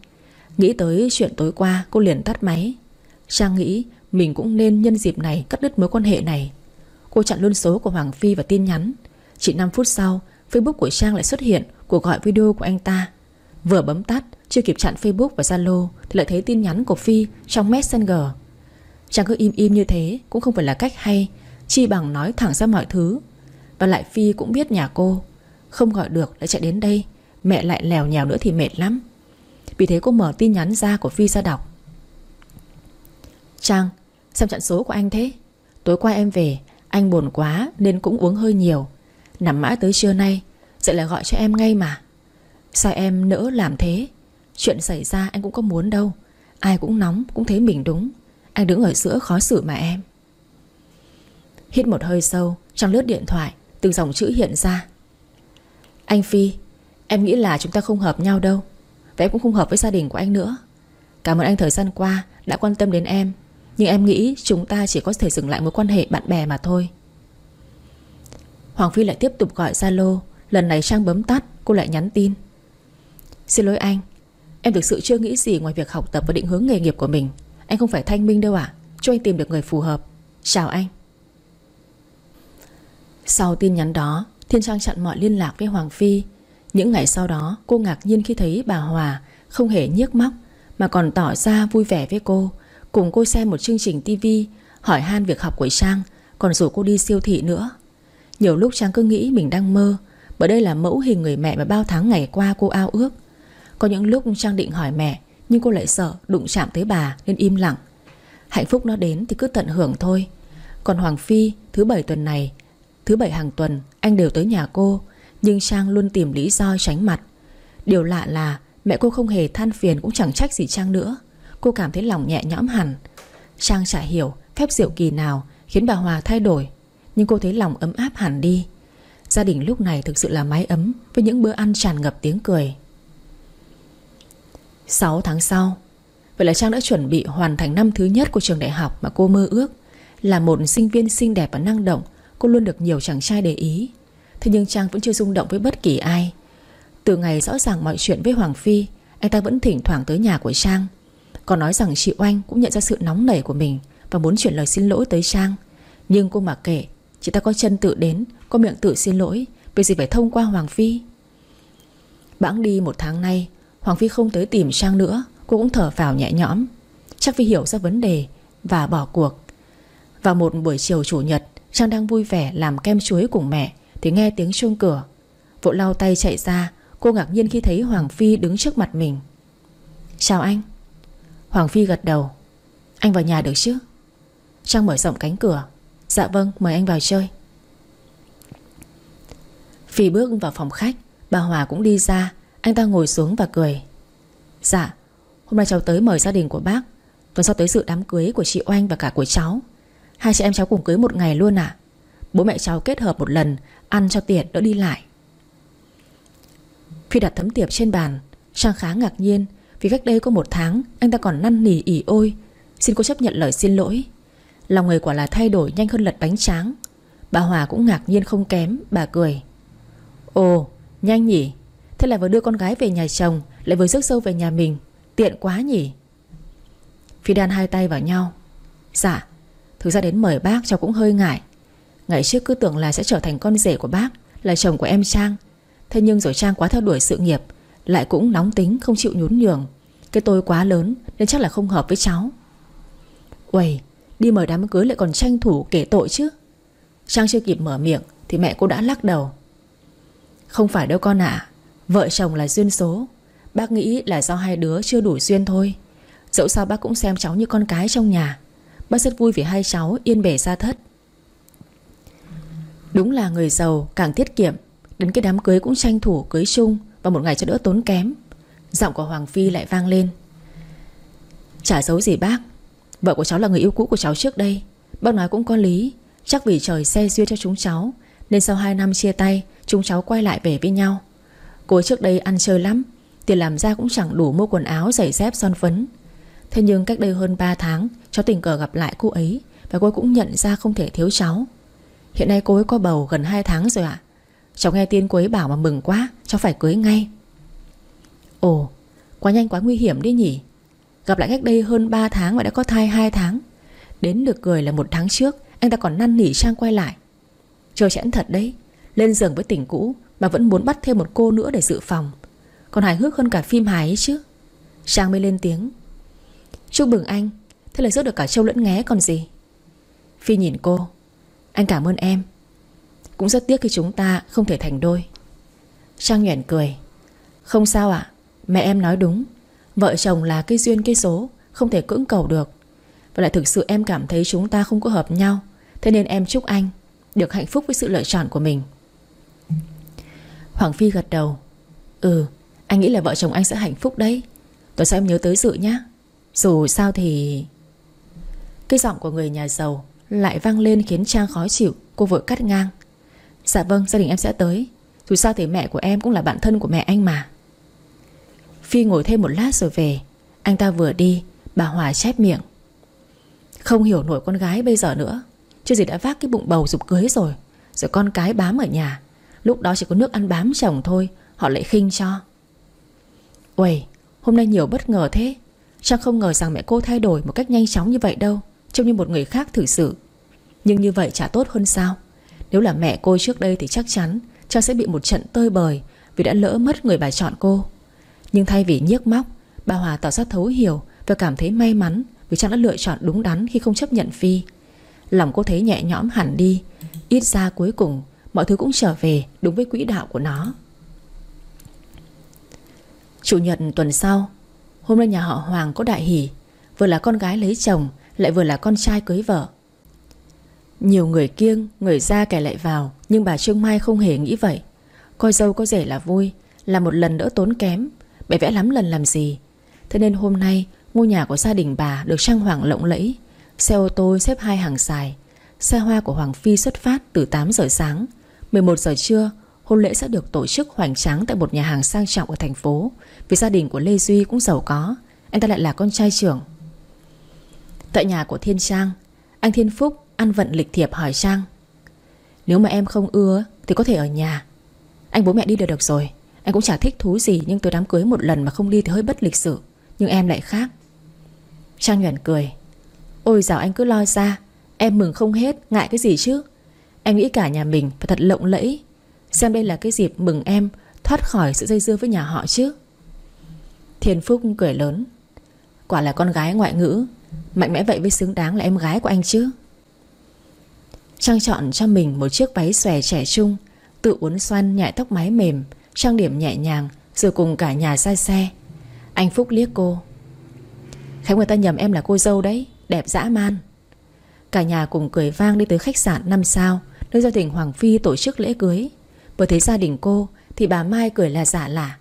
Nghĩ tới chuyện tối qua, cô liền tắt máy. Trang nghĩ mình cũng nên nhân dịp này cắt đứt mối quan hệ này. Cô chặn luôn số của Hoàng Phi và tin nhắn. Chỉ 5 phút sau, Facebook của Trang lại xuất hiện Cuộc gọi video của anh ta. Vừa bấm tắt, Chưa kịp chặn Facebook và Zalo Thì lại thấy tin nhắn của Phi trong Messenger. Trang cứ im im như thế, Cũng không phải là cách hay, Chi bằng nói thẳng ra mọi thứ. Và lại Phi cũng biết nhà cô. Không gọi được lại chạy đến đây. Mẹ lại lèo nhèo nữa thì mệt lắm. Vì thế cô mở tin nhắn ra của Phi ra đọc. Trang Xem chặn số của anh thế. Tối qua em về, Anh buồn quá nên cũng uống hơi nhiều. Nằm mãi tới trưa nay Vậy là gọi cho em ngay mà. Sao em nỡ làm thế? Chuyện xảy ra anh cũng có muốn đâu. Ai cũng nóng, cũng thấy mình đúng. Anh đứng ở giữa khó xử mà em. Hít một hơi sâu, Trong lướt điện thoại Từng dòng chữ hiện ra. Anh Phi, Em nghĩ là chúng ta không hợp nhau đâu. Và em cũng không hợp với gia đình của anh nữa. Cảm ơn anh thời gian qua đã quan tâm đến em. Nhưng em nghĩ chúng ta chỉ có thể dừng lại mối quan hệ bạn bè mà thôi. Hoàng Phi lại tiếp tục gọi Zalo. Lần này Trang bấm tắt, Cô lại nhắn tin. Xin lỗi anh, Em thực sự chưa nghĩ gì ngoài việc học tập và định hướng nghề nghiệp của mình. Anh không phải thanh minh đâu ạ, Cho anh tìm được người phù hợp. Chào anh. Sau tin nhắn đó, Thiên Trang chặn mọi liên lạc với Hoàng Phi. Những ngày sau đó, cô ngạc nhiên khi thấy bà Hòa Không hề nhiếc móc, Mà còn tỏ ra vui vẻ với cô. Cùng cô xem một chương trình tivi Hỏi han việc học của Trang, Còn rủ cô đi siêu thị nữa. Nhiều lúc Trang cứ nghĩ mình đang mơ bởi đây là mẫu hình người mẹ mà bao tháng ngày qua cô ao ước. Có những lúc Trang định hỏi mẹ, Nhưng cô lại sợ đụng chạm tới bà Nên im lặng. Hạnh phúc nó đến thì cứ tận hưởng thôi. Còn Hoàng Phi, thứ bảy tuần này, Thứ bảy hàng tuần, anh đều tới nhà cô, Nhưng Trang luôn tìm lý do tránh mặt. Điều lạ là Mẹ cô không hề than phiền cũng chẳng trách gì Trang nữa. Cô cảm thấy lòng nhẹ nhõm hẳn. Trang chả hiểu phép diệu kỳ nào Khiến bà Hòa thay đổi, Nhưng cô thấy lòng ấm áp hẳn đi. Gia đình lúc này thực sự là mái ấm Với những bữa ăn tràn ngập tiếng cười. 6 tháng sau, Vậy là Trang đã chuẩn bị hoàn thành năm thứ nhất của trường đại học mà cô mơ ước, Là một sinh viên xinh đẹp và năng động. Cô luôn được nhiều chàng trai để ý. Thế nhưng Trang vẫn chưa rung động với bất kỳ ai. Từ ngày rõ ràng mọi chuyện với Hoàng Phi, Anh ta vẫn thỉnh thoảng tới nhà của Trang. Còn nói rằng chị Oanh cũng nhận ra sự nóng nảy của mình Và muốn chuyển lời xin lỗi tới Trang. Nhưng cô mặc kệ Chị ta có chân tự đến cô miệng tự xin lỗi Vì gì phải thông qua Hoàng Phi. Bãng đi một tháng nay, Hoàng Phi không tới tìm Trang nữa, Cô cũng thở vào nhẹ nhõm. Chắc Phi hiểu ra vấn đề và bỏ cuộc. Vào một buổi chiều chủ nhật, Trang đang vui vẻ làm kem chuối cùng mẹ Thì nghe tiếng chuông cửa. Vội lau tay chạy ra, Cô ngạc nhiên khi thấy Hoàng Phi đứng trước mặt mình. Chào anh. Hoàng Phi gật đầu. Anh vào nhà được chứ? Trang mở rộng cánh cửa. Dạ vâng mời anh vào chơi. Phi bước vào phòng khách, Bà Hòa cũng đi ra. Anh ta ngồi xuống và cười. Dạ Hôm nay cháu tới mời gia đình của bác. Tuần sau tới dự đám cưới của chị Oanh và cả của cháu. Hai chị em cháu cùng cưới một ngày luôn à Bố mẹ cháu kết hợp một lần, Ăn cho tiện, đỡ đi lại. Phi đặt tấm tiệp trên bàn. Trang khá ngạc nhiên, Vì cách đây có một tháng, Anh ta còn năn nỉ ỉ ôi. Xin cô chấp nhận lời xin lỗi. Lòng người quả là thay đổi nhanh hơn lật bánh tráng. Bà Hòa cũng ngạc nhiên không kém, Bà cười. Ồ, nhanh nhỉ. Thế là vừa đưa con gái về nhà chồng, Lại vừa rước sâu về nhà mình. Tiện quá nhỉ. Phi đan hai tay vào nhau. Dạ Thực ra đến mời bác cháu cũng hơi ngại. Ngày trước cứ tưởng là sẽ trở thành con rể của bác, Là chồng của em Trang. Thế nhưng rồi Trang quá theo đuổi sự nghiệp, Lại cũng nóng tính, không chịu nhún nhường. Cái tôi quá lớn, nên chắc là không hợp với cháu. Uầy, Đi mời đám cưới lại còn tranh thủ kể tội chứ. Trang chưa kịp mở miệng, Thì mẹ cô đã lắc đầu. Không phải đâu con ạ. Vợ chồng là duyên số. Bác nghĩ là do hai đứa chưa đủ duyên thôi. Dẫu sao bác cũng xem cháu như con cái trong nhà. Bác rất vui vì hai cháu yên bề ra thất. Đúng là người giàu, càng tiết kiệm. Đến cái đám cưới cũng tranh thủ cưới chung Và một ngày cho đỡ tốn kém. Giọng của Hoàng Phi lại vang lên. Chả giấu gì bác. Vợ của cháu là người yêu cũ của cháu trước đây. Bác nói cũng có lý. Chắc vì trời xe duyên cho chúng cháu nên sau 2 năm chia tay Chúng cháu quay lại về với nhau. Cô trước đây ăn chơi lắm Tiền làm ra cũng chẳng đủ mua quần áo, giày dép, son phấn. Thế nhưng cách đây hơn 3 tháng Cháu tình cờ gặp lại cô ấy Và cô ấy cũng nhận ra không thể thiếu cháu. Hiện nay cô ấy có bầu gần 2 tháng rồi ạ. Cháu nghe tin cô ấy bảo mà mừng quá Cháu phải cưới ngay. Ồ Quá nhanh quá nguy hiểm đi nhỉ. Gặp lại cách đây hơn 3 tháng mà đã có thai 2 tháng. Đến được cười là một tháng trước Anh ta còn năn nỉ Trang quay lại. Trời chẽn thật đấy. Lên giường với tỉnh cũ Mà vẫn muốn bắt thêm một cô nữa để dự phòng. Còn hài hước hơn cả phim hài ấy chứ. Trang mới lên tiếng. Chúc mừng anh. Thế là rước được cả châu lẫn nghé còn gì. Phi nhìn cô. Anh cảm ơn em. Cũng rất tiếc khi chúng ta không thể thành đôi. Trang nhoẻn cười. Không sao ạ. Mẹ em nói đúng. Vợ chồng là cái duyên cái số, Không thể cưỡng cầu được. Và lại thực sự em cảm thấy chúng ta không có hợp nhau. Thế nên em chúc anh. Được hạnh phúc với sự lựa chọn của mình. Hoàng Phi gật đầu. Ừ Anh nghĩ là vợ chồng anh sẽ hạnh phúc đấy. Tôi sao em nhớ tới dự nhá. Dù sao thì Cái giọng của người nhà giàu Lại vang lên khiến Trang khó chịu, Cô vội cắt ngang. Dạ vâng gia đình em sẽ tới. Dù sao thì mẹ của em cũng là bạn thân của mẹ anh mà. Phi ngồi thêm một lát rồi về. Anh ta vừa đi, Bà Hòa chép miệng. Không hiểu nổi con gái bây giờ nữa. Chưa gì đã vác cái bụng bầu dục cưới rồi. Rồi con cái bám ở nhà. Lúc đó chỉ có nước ăn bám chồng thôi. Họ lại khinh cho. Uầy, hôm nay nhiều bất ngờ thế. Trang không ngờ rằng mẹ cô thay đổi Một cách nhanh chóng như vậy đâu, Trông như một người khác thử sự. Nhưng như vậy chả tốt hơn sao. Nếu là mẹ cô trước đây thì chắc chắn Trang sẽ bị một trận tơi bời Vì đã lỡ mất người bà chọn cô. Nhưng thay vì nhiếc móc, Bà Hòa tỏ ra thấu hiểu Và cảm thấy may mắn Vì Trang đã lựa chọn đúng đắn khi không chấp nhận Phi. Lòng cô thấy nhẹ nhõm hẳn đi. Ít ra cuối cùng, Mọi thứ cũng trở về đúng với quỹ đạo của nó. Chủ nhật tuần sau, Hôm nay nhà họ Hoàng có đại hỷ, Vừa là con gái lấy chồng, Lại vừa là con trai cưới vợ. Nhiều người kiêng, Người ra kẻ lại vào, Nhưng bà Trương Mai không hề nghĩ vậy. Coi dâu có rể là vui, Là một lần đỡ tốn kém Bẻ vẽ lắm lần làm gì. Thế nên hôm nay, ngôi nhà của gia đình bà Được trang hoàng lộng lẫy. Xe ô tô xếp hai hàng dài. Xe hoa của Hoàng Phi xuất phát từ 8 giờ sáng. 11 giờ trưa, Hôn lễ sẽ được tổ chức hoành tráng Tại một nhà hàng sang trọng ở thành phố, Vì gia đình của Lê Duy cũng giàu có. Anh ta lại là con trai trưởng. Tại nhà của Thiên Trang, Anh Thiên Phúc ăn vận lịch thiệp hỏi Trang, Nếu mà em không ưa Thì có thể ở nhà. Anh bố mẹ đi đều được rồi. Anh cũng chả thích thú gì Nhưng tôi đám cưới một lần mà không đi thì hơi bất lịch sự. Nhưng em lại khác. Trang nhuẩn cười. Ôi dạo anh cứ lo ra. Em mừng không hết, ngại cái gì chứ? Em nghĩ cả nhà mình phải thật lộng lẫy. Xem đây là cái dịp mừng em Thoát khỏi sự dây dưa với nhà họ chứ. Thiên Phúc cười lớn. Quả là con gái ngoại ngữ. Mạnh mẽ vậy mới xứng đáng là em gái của anh chứ. Trang chọn cho mình một chiếc váy xòe trẻ trung, Tự uốn xoăn nhại tóc mái mềm, Trang điểm nhẹ nhàng, Rồi cùng cả nhà ra xe. Anh Phúc liếc cô. Khánh, người ta nhầm em là cô dâu đấy. Đẹp dã man. Cả nhà cùng cười vang đi tới khách sạn 5 sao, Nơi gia đình Hoàng Phi tổ chức lễ cưới. Vừa thấy gia đình cô, Thì bà Mai cười là giả lạ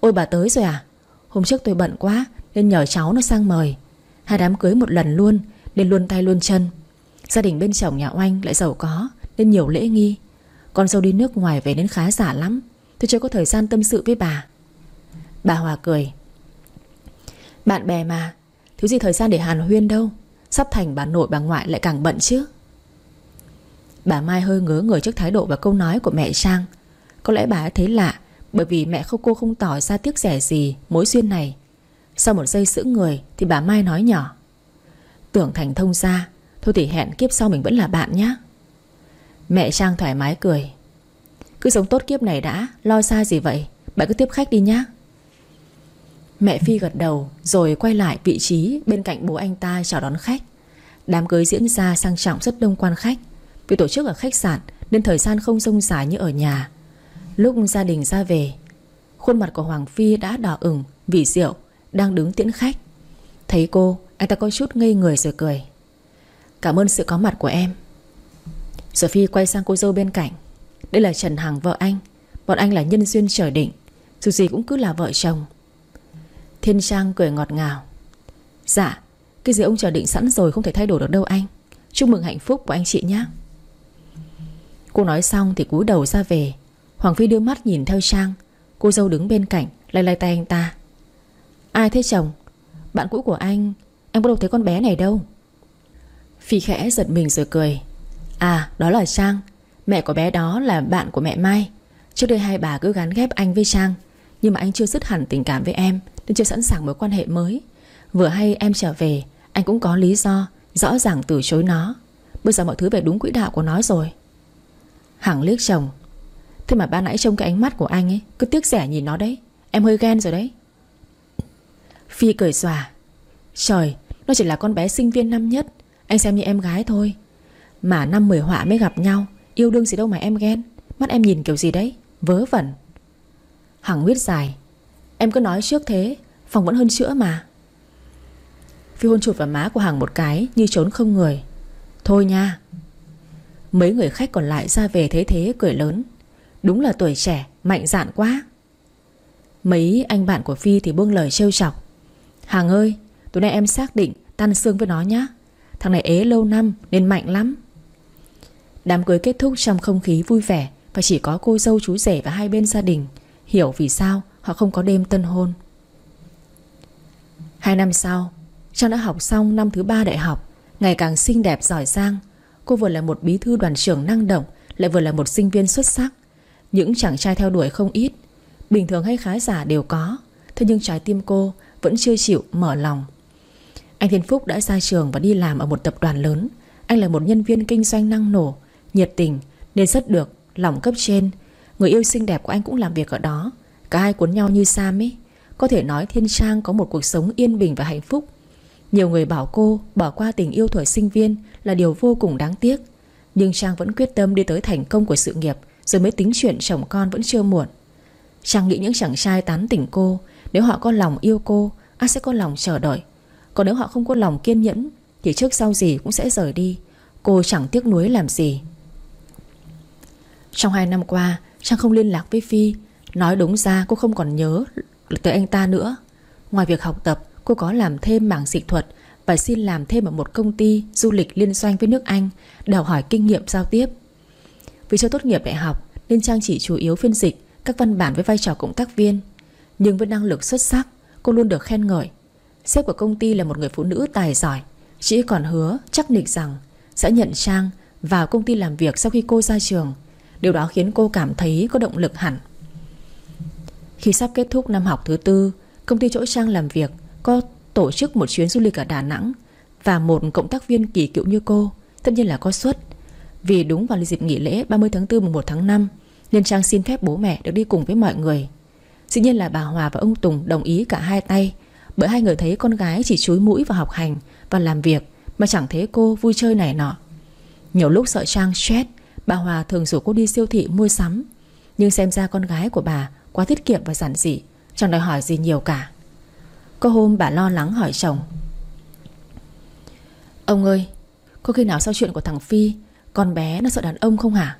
Ôi bà tới rồi à? Hôm trước tôi bận quá, Nên nhờ cháu nó sang mời. Hai đám cưới một lần luôn, Nên luôn tay luôn chân. Gia đình bên chồng nhà oanh lại giàu có, Nên nhiều lễ nghi. Con dâu đi nước ngoài về nên khá giả lắm, Tôi chưa có thời gian tâm sự với bà. Bà Hòa cười. Bạn bè mà Thiếu gì thời gian để hàn huyên đâu? Sắp thành bà nội, bà ngoại lại càng bận chứ. Bà Mai hơi ngớ người trước thái độ và câu nói của mẹ Trang. Có lẽ bà ấy thấy lạ, Bởi vì mẹ không cô không tỏ ra tiếc rẻ gì Mối duyên này. Sau một giây sững người Thì bà Mai nói nhỏ. Tưởng thành thông ra, Thôi thì hẹn kiếp sau mình vẫn là bạn nhé Mẹ Trang thoải mái cười. Cứ sống tốt kiếp này đã, Lo xa gì vậy? Bạn cứ tiếp khách đi nhé Mẹ Phi gật đầu, Rồi quay lại vị trí bên cạnh bố anh ta chào đón khách. Đám cưới diễn ra sang trọng rất đông quan khách. Vì tổ chức ở khách sạn Nên thời gian không rông rải như ở nhà. Lúc gia đình ra về, Khuôn mặt của Hoàng Phi đã đỏ ửng, Vì rượu, đang đứng tiễn khách. Thấy cô, anh ta có chút ngây người rồi cười. Cảm ơn sự có mặt của em. Sophie quay sang cô dâu bên cạnh. Đây là Trần Hằng, vợ anh. Bọn anh là nhân duyên trời định. Dù gì cũng cứ là vợ chồng. Thiên Trang cười ngọt ngào. Dạ Cái gì ông chờ định sẵn rồi không thể thay đổi được đâu anh. Chúc mừng hạnh phúc của anh chị nhé. Cô nói xong thì cúi đầu ra về. Hoàng Phi đưa mắt nhìn theo Trang. Cô dâu đứng bên cạnh, Lay lay tay anh ta. Ai thế chồng? Bạn cũ của anh, Em có đâu thấy con bé này đâu. Phi khẽ giật mình rồi cười. À đó là Trang. Mẹ của bé đó là bạn của mẹ Mai. Trước đây hai bà cứ gắn ghép anh với Trang, Nhưng mà anh chưa dứt hẳn tình cảm với em. Nên chưa sẵn sàng mối quan hệ mới. Vừa hay em trở về, Anh cũng có lý do, Rõ ràng từ chối nó. Bây giờ mọi thứ về đúng quỹ đạo của nó rồi. Hằng liếc chồng. Thế mà ba nãy trông cái ánh mắt của anh ấy, Cứ tiếc rẻ nhìn nó đấy. Em hơi ghen rồi đấy. Phi cười xòa. Trời, Nó chỉ là con bé sinh viên năm nhất. Anh xem như em gái thôi. Mà năm mười họa mới gặp nhau, Yêu đương gì đâu mà em ghen. Mắt em nhìn kiểu gì đấy, Vớ vẩn. Hằng huyết dài. Em cứ nói trước thế, Phòng vẫn hơn chữa mà. Phi hôn chụp vào má của Hằng một cái Như trốn không người. Thôi nha. Mấy người khách còn lại ra về thế thế cười lớn. Đúng là tuổi trẻ, Mạnh dạn quá. Mấy anh bạn của Phi thì buông lời trêu chọc. Hằng ơi, Tối nay em xác định tan xương với nó nhá. Thằng này ế lâu năm nên mạnh lắm. Đám cưới kết thúc trong không khí vui vẻ Và chỉ có cô dâu chú rể và hai bên gia đình. Hiểu vì sao? Họ không có đêm tân hôn. Hai năm sau, Trang đã học xong năm thứ ba đại học, Ngày càng xinh đẹp, giỏi giang. Cô vừa là một bí thư đoàn trưởng năng động, Lại vừa là một sinh viên xuất sắc. Những chàng trai theo đuổi không ít, Bình thường hay khá giả đều có. Thế nhưng trái tim cô vẫn chưa chịu mở lòng. Anh Thiên Phúc đã ra trường và đi làm ở một tập đoàn lớn. Anh là một nhân viên kinh doanh năng nổ, Nhiệt tình, Nên rất được lòng cấp trên. Người yêu xinh đẹp của anh cũng làm việc ở đó. Cả hai cuốn nhau như Sam ấy. Có thể nói Thiên Trang có một cuộc sống yên bình và hạnh phúc. Nhiều người bảo cô bỏ qua tình yêu tuổi sinh viên Là điều vô cùng đáng tiếc. Nhưng Trang vẫn quyết tâm đi tới thành công của sự nghiệp, Rồi mới tính chuyện chồng con vẫn chưa muộn. Trang nghĩ những chàng trai tán tỉnh cô, Nếu họ có lòng yêu cô, Ai sẽ có lòng chờ đợi? Còn nếu họ không có lòng kiên nhẫn, Thì trước sau gì cũng sẽ rời đi. Cô chẳng tiếc nuối làm gì. Trong hai năm qua, Trang không liên lạc với Phi Nói đúng ra cô không còn nhớ tới anh ta nữa. Ngoài việc học tập, Cô có làm thêm mảng dịch thuật Và xin làm thêm ở một công ty du lịch liên doanh với nước Anh đào hỏi kinh nghiệm giao tiếp. Vì cho tốt nghiệp đại học Nên Trang chỉ chủ yếu phiên dịch Các văn bản với vai trò cộng tác viên. Nhưng với năng lực xuất sắc, Cô luôn được khen ngợi. Sếp của công ty là một người phụ nữ tài giỏi, Chỉ còn hứa chắc nịch rằng Sẽ nhận Trang vào công ty làm việc sau khi cô ra trường. Điều đó khiến cô cảm thấy có động lực hẳn. Khi sắp kết thúc năm học thứ tư, Công ty chỗ Trang làm việc Có tổ chức một chuyến du lịch ở Đà Nẵng Và một cộng tác viên kỳ cựu như cô, Tất nhiên là có suất. Vì đúng vào dịp nghỉ lễ 30 tháng 4 mùng 1 tháng 5 Nên Trang xin phép bố mẹ được đi cùng với mọi người. Dĩ nhiên là bà Hòa và ông Tùng đồng ý cả hai tay, Bởi hai người thấy con gái chỉ chúi mũi vào học hành Và làm việc Mà chẳng thấy cô vui chơi này nọ. Nhiều lúc sợ Trang stress, Bà Hòa thường rủ cô đi siêu thị mua sắm. Nhưng xem ra con gái của bà Quá tiết kiệm và giản dị, Chẳng đòi hỏi gì nhiều cả. Có hôm bà lo lắng hỏi chồng, Ông ơi, Có khi nào sau chuyện của thằng Phi, Con bé nó sợ đàn ông không hả?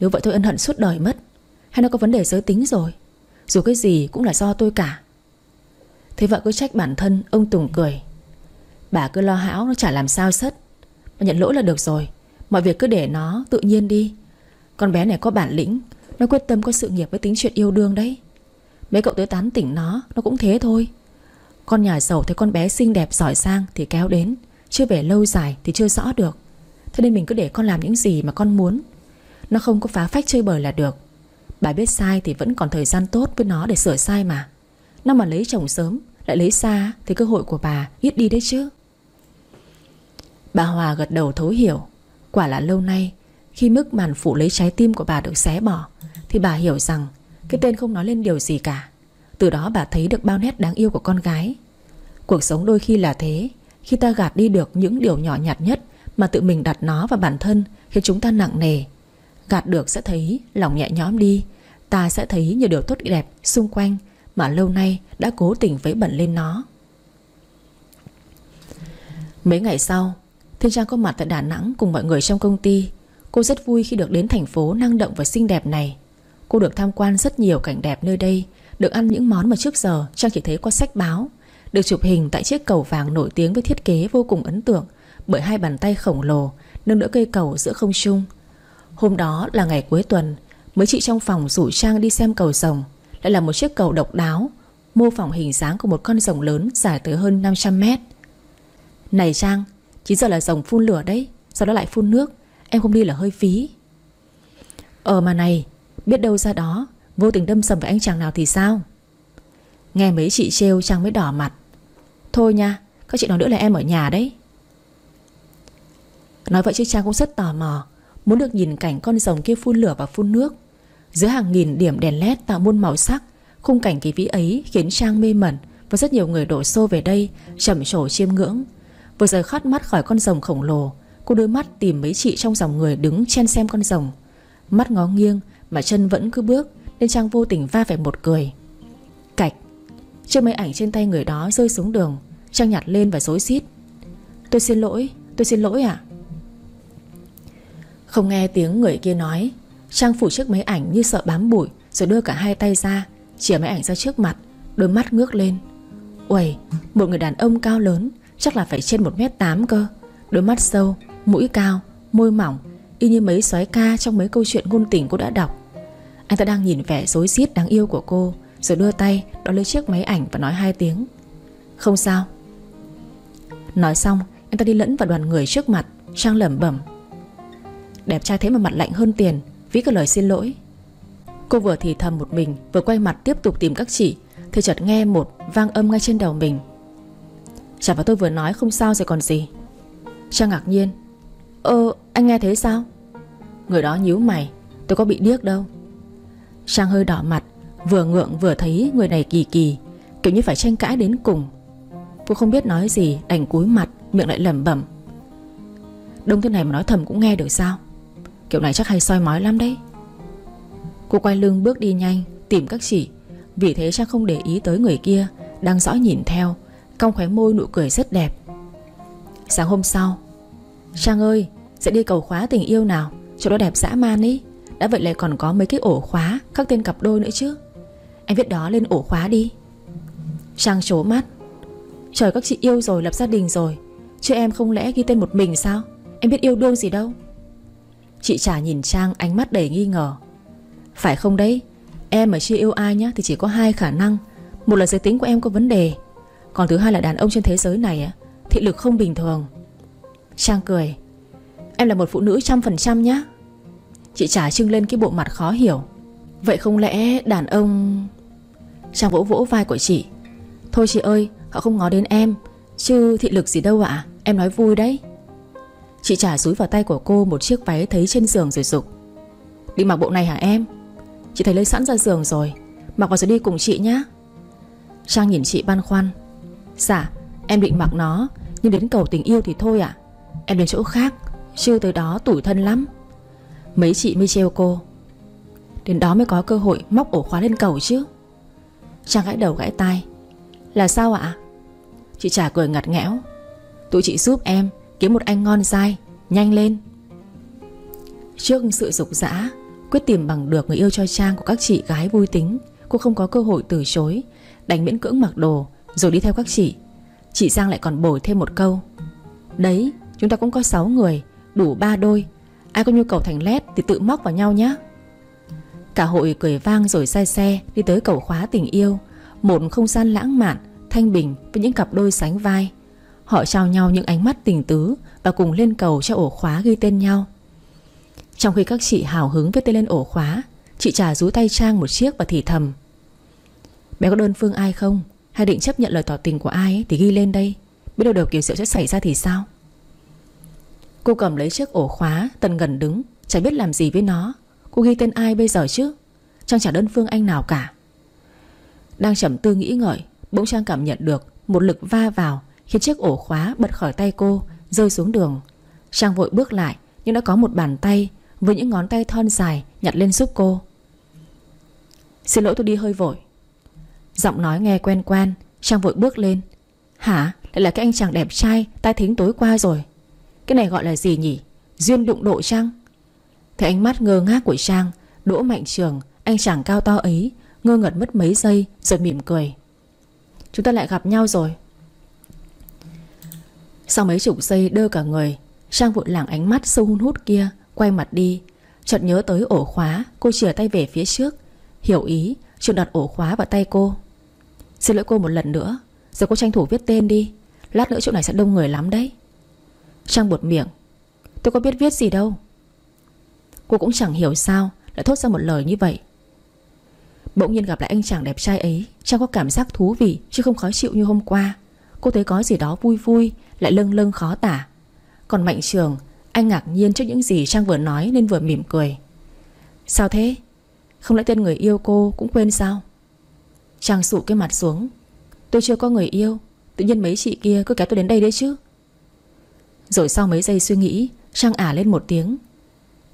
Nếu vậy tôi ân hận suốt đời mất, Hay nó có vấn đề giới tính rồi? Dù cái gì cũng là do tôi cả. Thế vợ cứ trách bản thân, Ông Tùng cười, Bà cứ lo hão nó chả làm sao sất. Mà nhận lỗi là được rồi, Mọi việc cứ để nó tự nhiên đi. Con bé này có bản lĩnh nó quyết tâm có sự nghiệp với tính chuyện yêu đương đấy. Mấy cậu tới tán tỉnh nó Nó cũng thế thôi. Con nhà giàu thấy con bé xinh đẹp, giỏi sang Thì kéo đến. Chưa về lâu dài thì chưa rõ được. Thế nên mình cứ để con làm những gì mà con muốn. Nó không có phá phách chơi bời là được. Bà biết sai thì vẫn còn thời gian tốt với nó để sửa sai mà. Nó mà lấy chồng sớm, Lại lấy xa Thì cơ hội của bà ít đi đấy chứ. Bà Hòa gật đầu thấu hiểu. Quả là lâu nay, Khi mức màn phủ lấy trái tim của bà được xé bỏ thì bà hiểu rằng Cái tên không nói lên điều gì cả. Từ đó bà thấy được bao nét đáng yêu của con gái. Cuộc sống đôi khi là thế. Khi ta gạt đi được những điều nhỏ nhặt nhất Mà tự mình đặt nó vào bản thân Khiến chúng ta nặng nề, Gạt được sẽ thấy lòng nhẹ nhõm đi. Ta sẽ thấy nhiều điều tốt đẹp xung quanh Mà lâu nay đã cố tình vấy bẩn lên nó. Mấy ngày sau, Thiên Trang có mặt tại Đà Nẵng cùng mọi người trong công ty. Cô rất vui khi được đến thành phố năng động và xinh đẹp này. Cô được tham quan rất nhiều cảnh đẹp nơi đây, Được ăn những món mà trước giờ Trang chỉ thấy qua sách báo, Được chụp hình tại chiếc cầu vàng nổi tiếng với thiết kế vô cùng ấn tượng Bởi hai bàn tay khổng lồ, Nâng đỡ cây cầu giữa không trung. Hôm đó là ngày cuối tuần, Mấy chị trong phòng rủ Trang đi xem cầu rồng, Lại là một chiếc cầu độc đáo, Mô phỏng hình dáng của một con rồng lớn Dài tới hơn 500 mét. Này Trang 9 giờ là rồng phun lửa đấy Sau đó lại phun nước? Em không đi là hơi phí. Ờ mà này, Biết đâu ra đó, Vô tình đâm sầm với anh chàng nào thì sao? Nghe mấy chị trêu Trang mới đỏ mặt. Thôi nha Các chị nói nữa là em ở nhà đấy. Nói vậy chứ Trang cũng rất tò mò, Muốn được nhìn cảnh con rồng kia phun lửa và phun nước. Giữa hàng nghìn điểm đèn led tạo muôn màu sắc, Khung cảnh kỳ vĩ ấy khiến Trang mê mẩn Và rất nhiều người đổ xô về đây chậm trổ chiêm ngưỡng. Vừa rời khát mắt khỏi con rồng khổng lồ Cô đôi mắt tìm mấy chị trong dòng người đứng chen xem con rồng. Mắt ngó nghiêng Mà chân vẫn cứ bước Nên Trang vô tình va phải một cười. Cạch! Chiếc máy ảnh trên tay người đó rơi xuống đường Trang nhặt lên và rối xít Tôi xin lỗi, tôi xin lỗi ạ. Không nghe tiếng người kia nói Trang phủ chiếc máy ảnh như sợ bám bụi Rồi đưa cả hai tay ra Chỉa máy ảnh ra trước mặt Đôi mắt ngước lên. Uầy, một người đàn ông cao lớn Chắc là phải trên 1m8 cơ Đôi mắt sâu, mũi cao, môi mỏng Y như mấy sói ca trong mấy câu chuyện ngôn tình cô đã đọc. Anh ta đang nhìn vẻ rối xít đáng yêu của cô Rồi đưa tay đo lấy chiếc máy ảnh và nói hai tiếng. Không sao. Nói xong Anh ta đi lẫn vào đoàn người trước mặt Trang lẩm bẩm. Đẹp trai thế mà mặt lạnh hơn tiền Ví cả lời xin lỗi. Cô vừa thì thầm một mình Vừa quay mặt tiếp tục tìm các chị Thì chợt nghe một vang âm ngay trên đầu mình. Chả phải tôi vừa nói không sao rồi còn gì. Trang ngạc nhiên Ơ anh nghe thế sao? Người đó nhíu mày, Tôi có bị điếc đâu. Sang hơi đỏ mặt, Vừa ngượng vừa thấy người này kỳ kỳ, Kiểu như phải tranh cãi đến cùng. Cô không biết nói gì, đành cúi mặt, Miệng lại lẩm bẩm. Đông thế này mà nói thầm cũng nghe được sao? Kiểu này chắc hay soi mói lắm đấy. Cô quay lưng bước đi nhanh, Tìm các chị Vì thế Trang không để ý tới người kia, Đang dõi nhìn theo, Cong khóe môi nụ cười rất đẹp. Sáng hôm sau Trang ơi, Sẽ đi cầu khóa tình yêu nào? Chỗ đó đẹp dã man ý. Đã vậy lại còn có mấy cái ổ khóa, Các tên cặp đôi nữa chứ. Anh viết đó lên ổ khóa đi. Trang trố mắt. Trời, các chị yêu rồi, lập gia đình rồi. Chứ em không lẽ ghi tên một mình sao? Em biết yêu đương gì đâu. Chị trả nhìn Trang, ánh mắt đầy nghi ngờ. Phải không đấy? Em mà chưa yêu ai nhá, Thì chỉ có hai khả năng. Một là giới tính của em có vấn đề. Còn thứ hai là đàn ông trên thế giới này Thị lực không bình thường. Trang cười. Em là một phụ nữ trăm phần trăm nhá. Chị trả trưng lên cái bộ mặt khó hiểu. Vậy không lẽ đàn ông Trang vỗ vỗ vai của chị. Thôi chị ơi, họ không ngó đến em, Chứ thị lực gì đâu ạ, Em nói vui đấy. Chị trả rúi vào tay của cô một chiếc váy thấy trên giường rồi rục. Đi mặc bộ này hả em? Chị thấy lấy sẵn ra giường rồi, Mặc vào rồi đi cùng chị nhá. Trang nhìn chị băn khoăn. Dạ em định mặc nó, Nhưng đến cầu tình yêu thì thôi ạ. Em đến chỗ khác Chứ tới đó tủi thân lắm. Mấy chị mới treo cô. Đến đó mới có cơ hội móc ổ khóa lên cầu chứ. Trang gãi đầu gãi tai. Là sao ạ? Chị trả cười ngặt nghẽo. Tụi chị giúp em kiếm một anh ngon dai, Nhanh lên. Trước sự dục dã, Quyết tìm bằng được người yêu cho Trang của các chị gái vui tính, Cô không có cơ hội từ chối, Đành miễn cưỡng mặc đồ, Rồi đi theo các chị. Chị Giang lại còn bồi thêm một câu. Đấy chúng ta cũng có 6 người Đủ 3 đôi. Ai có nhu cầu thành led thì tự móc vào nhau nhé Cả hội cười vang rồi say xe Đi tới cầu khóa tình yêu. Một không gian lãng mạn Thanh bình với những cặp đôi sánh vai. Họ trao nhau những ánh mắt tình tứ Và cùng lên cầu cho ổ khóa ghi tên nhau. Trong khi các chị hào hứng viết tên lên ổ khóa Chị trà rú tay Trang một chiếc và thì thầm. Bé có đơn phương ai không? Hay định chấp nhận lời tỏ tình của ai ấy, Thì ghi lên đây. Biết đâu điều kiểu sự sẽ xảy ra thì sao? Cô cầm lấy chiếc ổ khóa Tần gần đứng. Chẳng biết làm gì với nó. Cô ghi tên ai bây giờ chứ? Trang trả đơn phương anh nào cả. Đang chậm tư nghĩ ngợi, Bỗng Trang cảm nhận được Một lực va vào Khiến chiếc ổ khóa bật khỏi tay cô, Rơi xuống đường. Trang vội bước lại, Nhưng đã có một bàn tay Với những ngón tay thon dài Nhặt lên giúp cô. Xin lỗi tôi đi hơi vội. Giọng nói nghe quen quen, Trang vội bước lên. Hả? Lại là cái anh chàng đẹp trai, Tai thính tối qua rồi. Cái này gọi là gì nhỉ? Duyên đụng độ Trang Thấy ánh mắt ngơ ngác của Trang, Đỗ Mạnh Trường, Anh chàng cao to ấy, Ngơ ngẩn mất mấy giây rồi mỉm cười. Chúng ta lại gặp nhau rồi. Sau mấy chục giây đơ cả người, Trang vội lảng ánh mắt sâu hun hút kia, Quay mặt đi. Chợt nhớ tới ổ khóa, Cô chìa tay về phía trước. Hiểu ý Trường đặt ổ khóa vào tay cô. Xin lỗi cô một lần nữa, Giờ cô tranh thủ viết tên đi. Lát nữa chỗ này sẽ đông người lắm đấy. Trang buột miệng. Tôi có biết viết gì đâu. Cô cũng chẳng hiểu sao Lại thốt ra một lời như vậy. Bỗng nhiên gặp lại anh chàng đẹp trai ấy. Trang có cảm giác thú vị, Chứ không khó chịu như hôm qua. Cô thấy có gì đó vui vui, Lại lâng lâng khó tả. Còn Mạnh Trường, Anh ngạc nhiên trước những gì Trang vừa nói Nên vừa mỉm cười. Sao thế? Không lẽ tên người yêu cô cũng quên sao? Trang sụ cái mặt xuống. Tôi chưa có người yêu, Tự nhiên mấy chị kia cứ kéo tôi đến đây đấy chứ. Rồi sau mấy giây suy nghĩ, Trang ả lên một tiếng.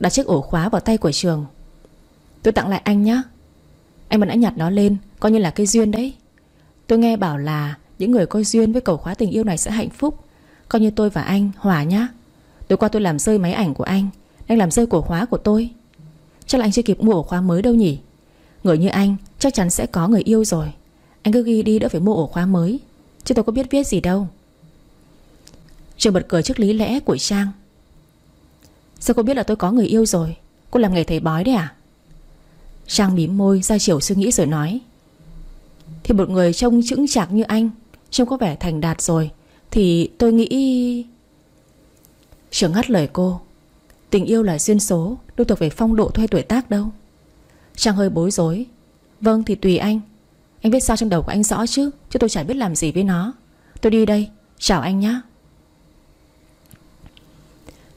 Đặt chiếc ổ khóa vào tay của Trường. Tôi tặng lại anh nhé Anh mà đã nhặt nó lên, Coi như là cái duyên đấy. Tôi nghe bảo là Những người có duyên với cầu khóa tình yêu này sẽ hạnh phúc. Coi như tôi và anh hòa nhá. Tối qua tôi làm rơi máy ảnh của anh Anh làm rơi cổ khóa của tôi. Chắc là anh chưa kịp mua ổ khóa mới đâu nhỉ? Người như anh, chắc chắn sẽ có người yêu rồi. Anh cứ ghi đi đỡ phải mua ổ khóa mới. Chứ tôi có biết viết gì đâu. Trường bật cười trước lý lẽ của Trang. Sao cô biết là tôi có người yêu rồi? Cô làm nghề thầy bói đấy à? Trang mím môi, ra chiều suy nghĩ rồi nói. Thì một người trông chững chạc như anh, Trông có vẻ thành đạt rồi, Thì tôi nghĩ Trường ngắt lời cô. Tình yêu là duyên số, Đâu thuộc về phong độ thuê tuổi tác đâu. Trang hơi bối rối. Vâng thì tùy anh. Anh biết sao trong đầu của anh rõ chứ Chứ tôi chả biết làm gì với nó. Tôi đi đây, Chào anh nhé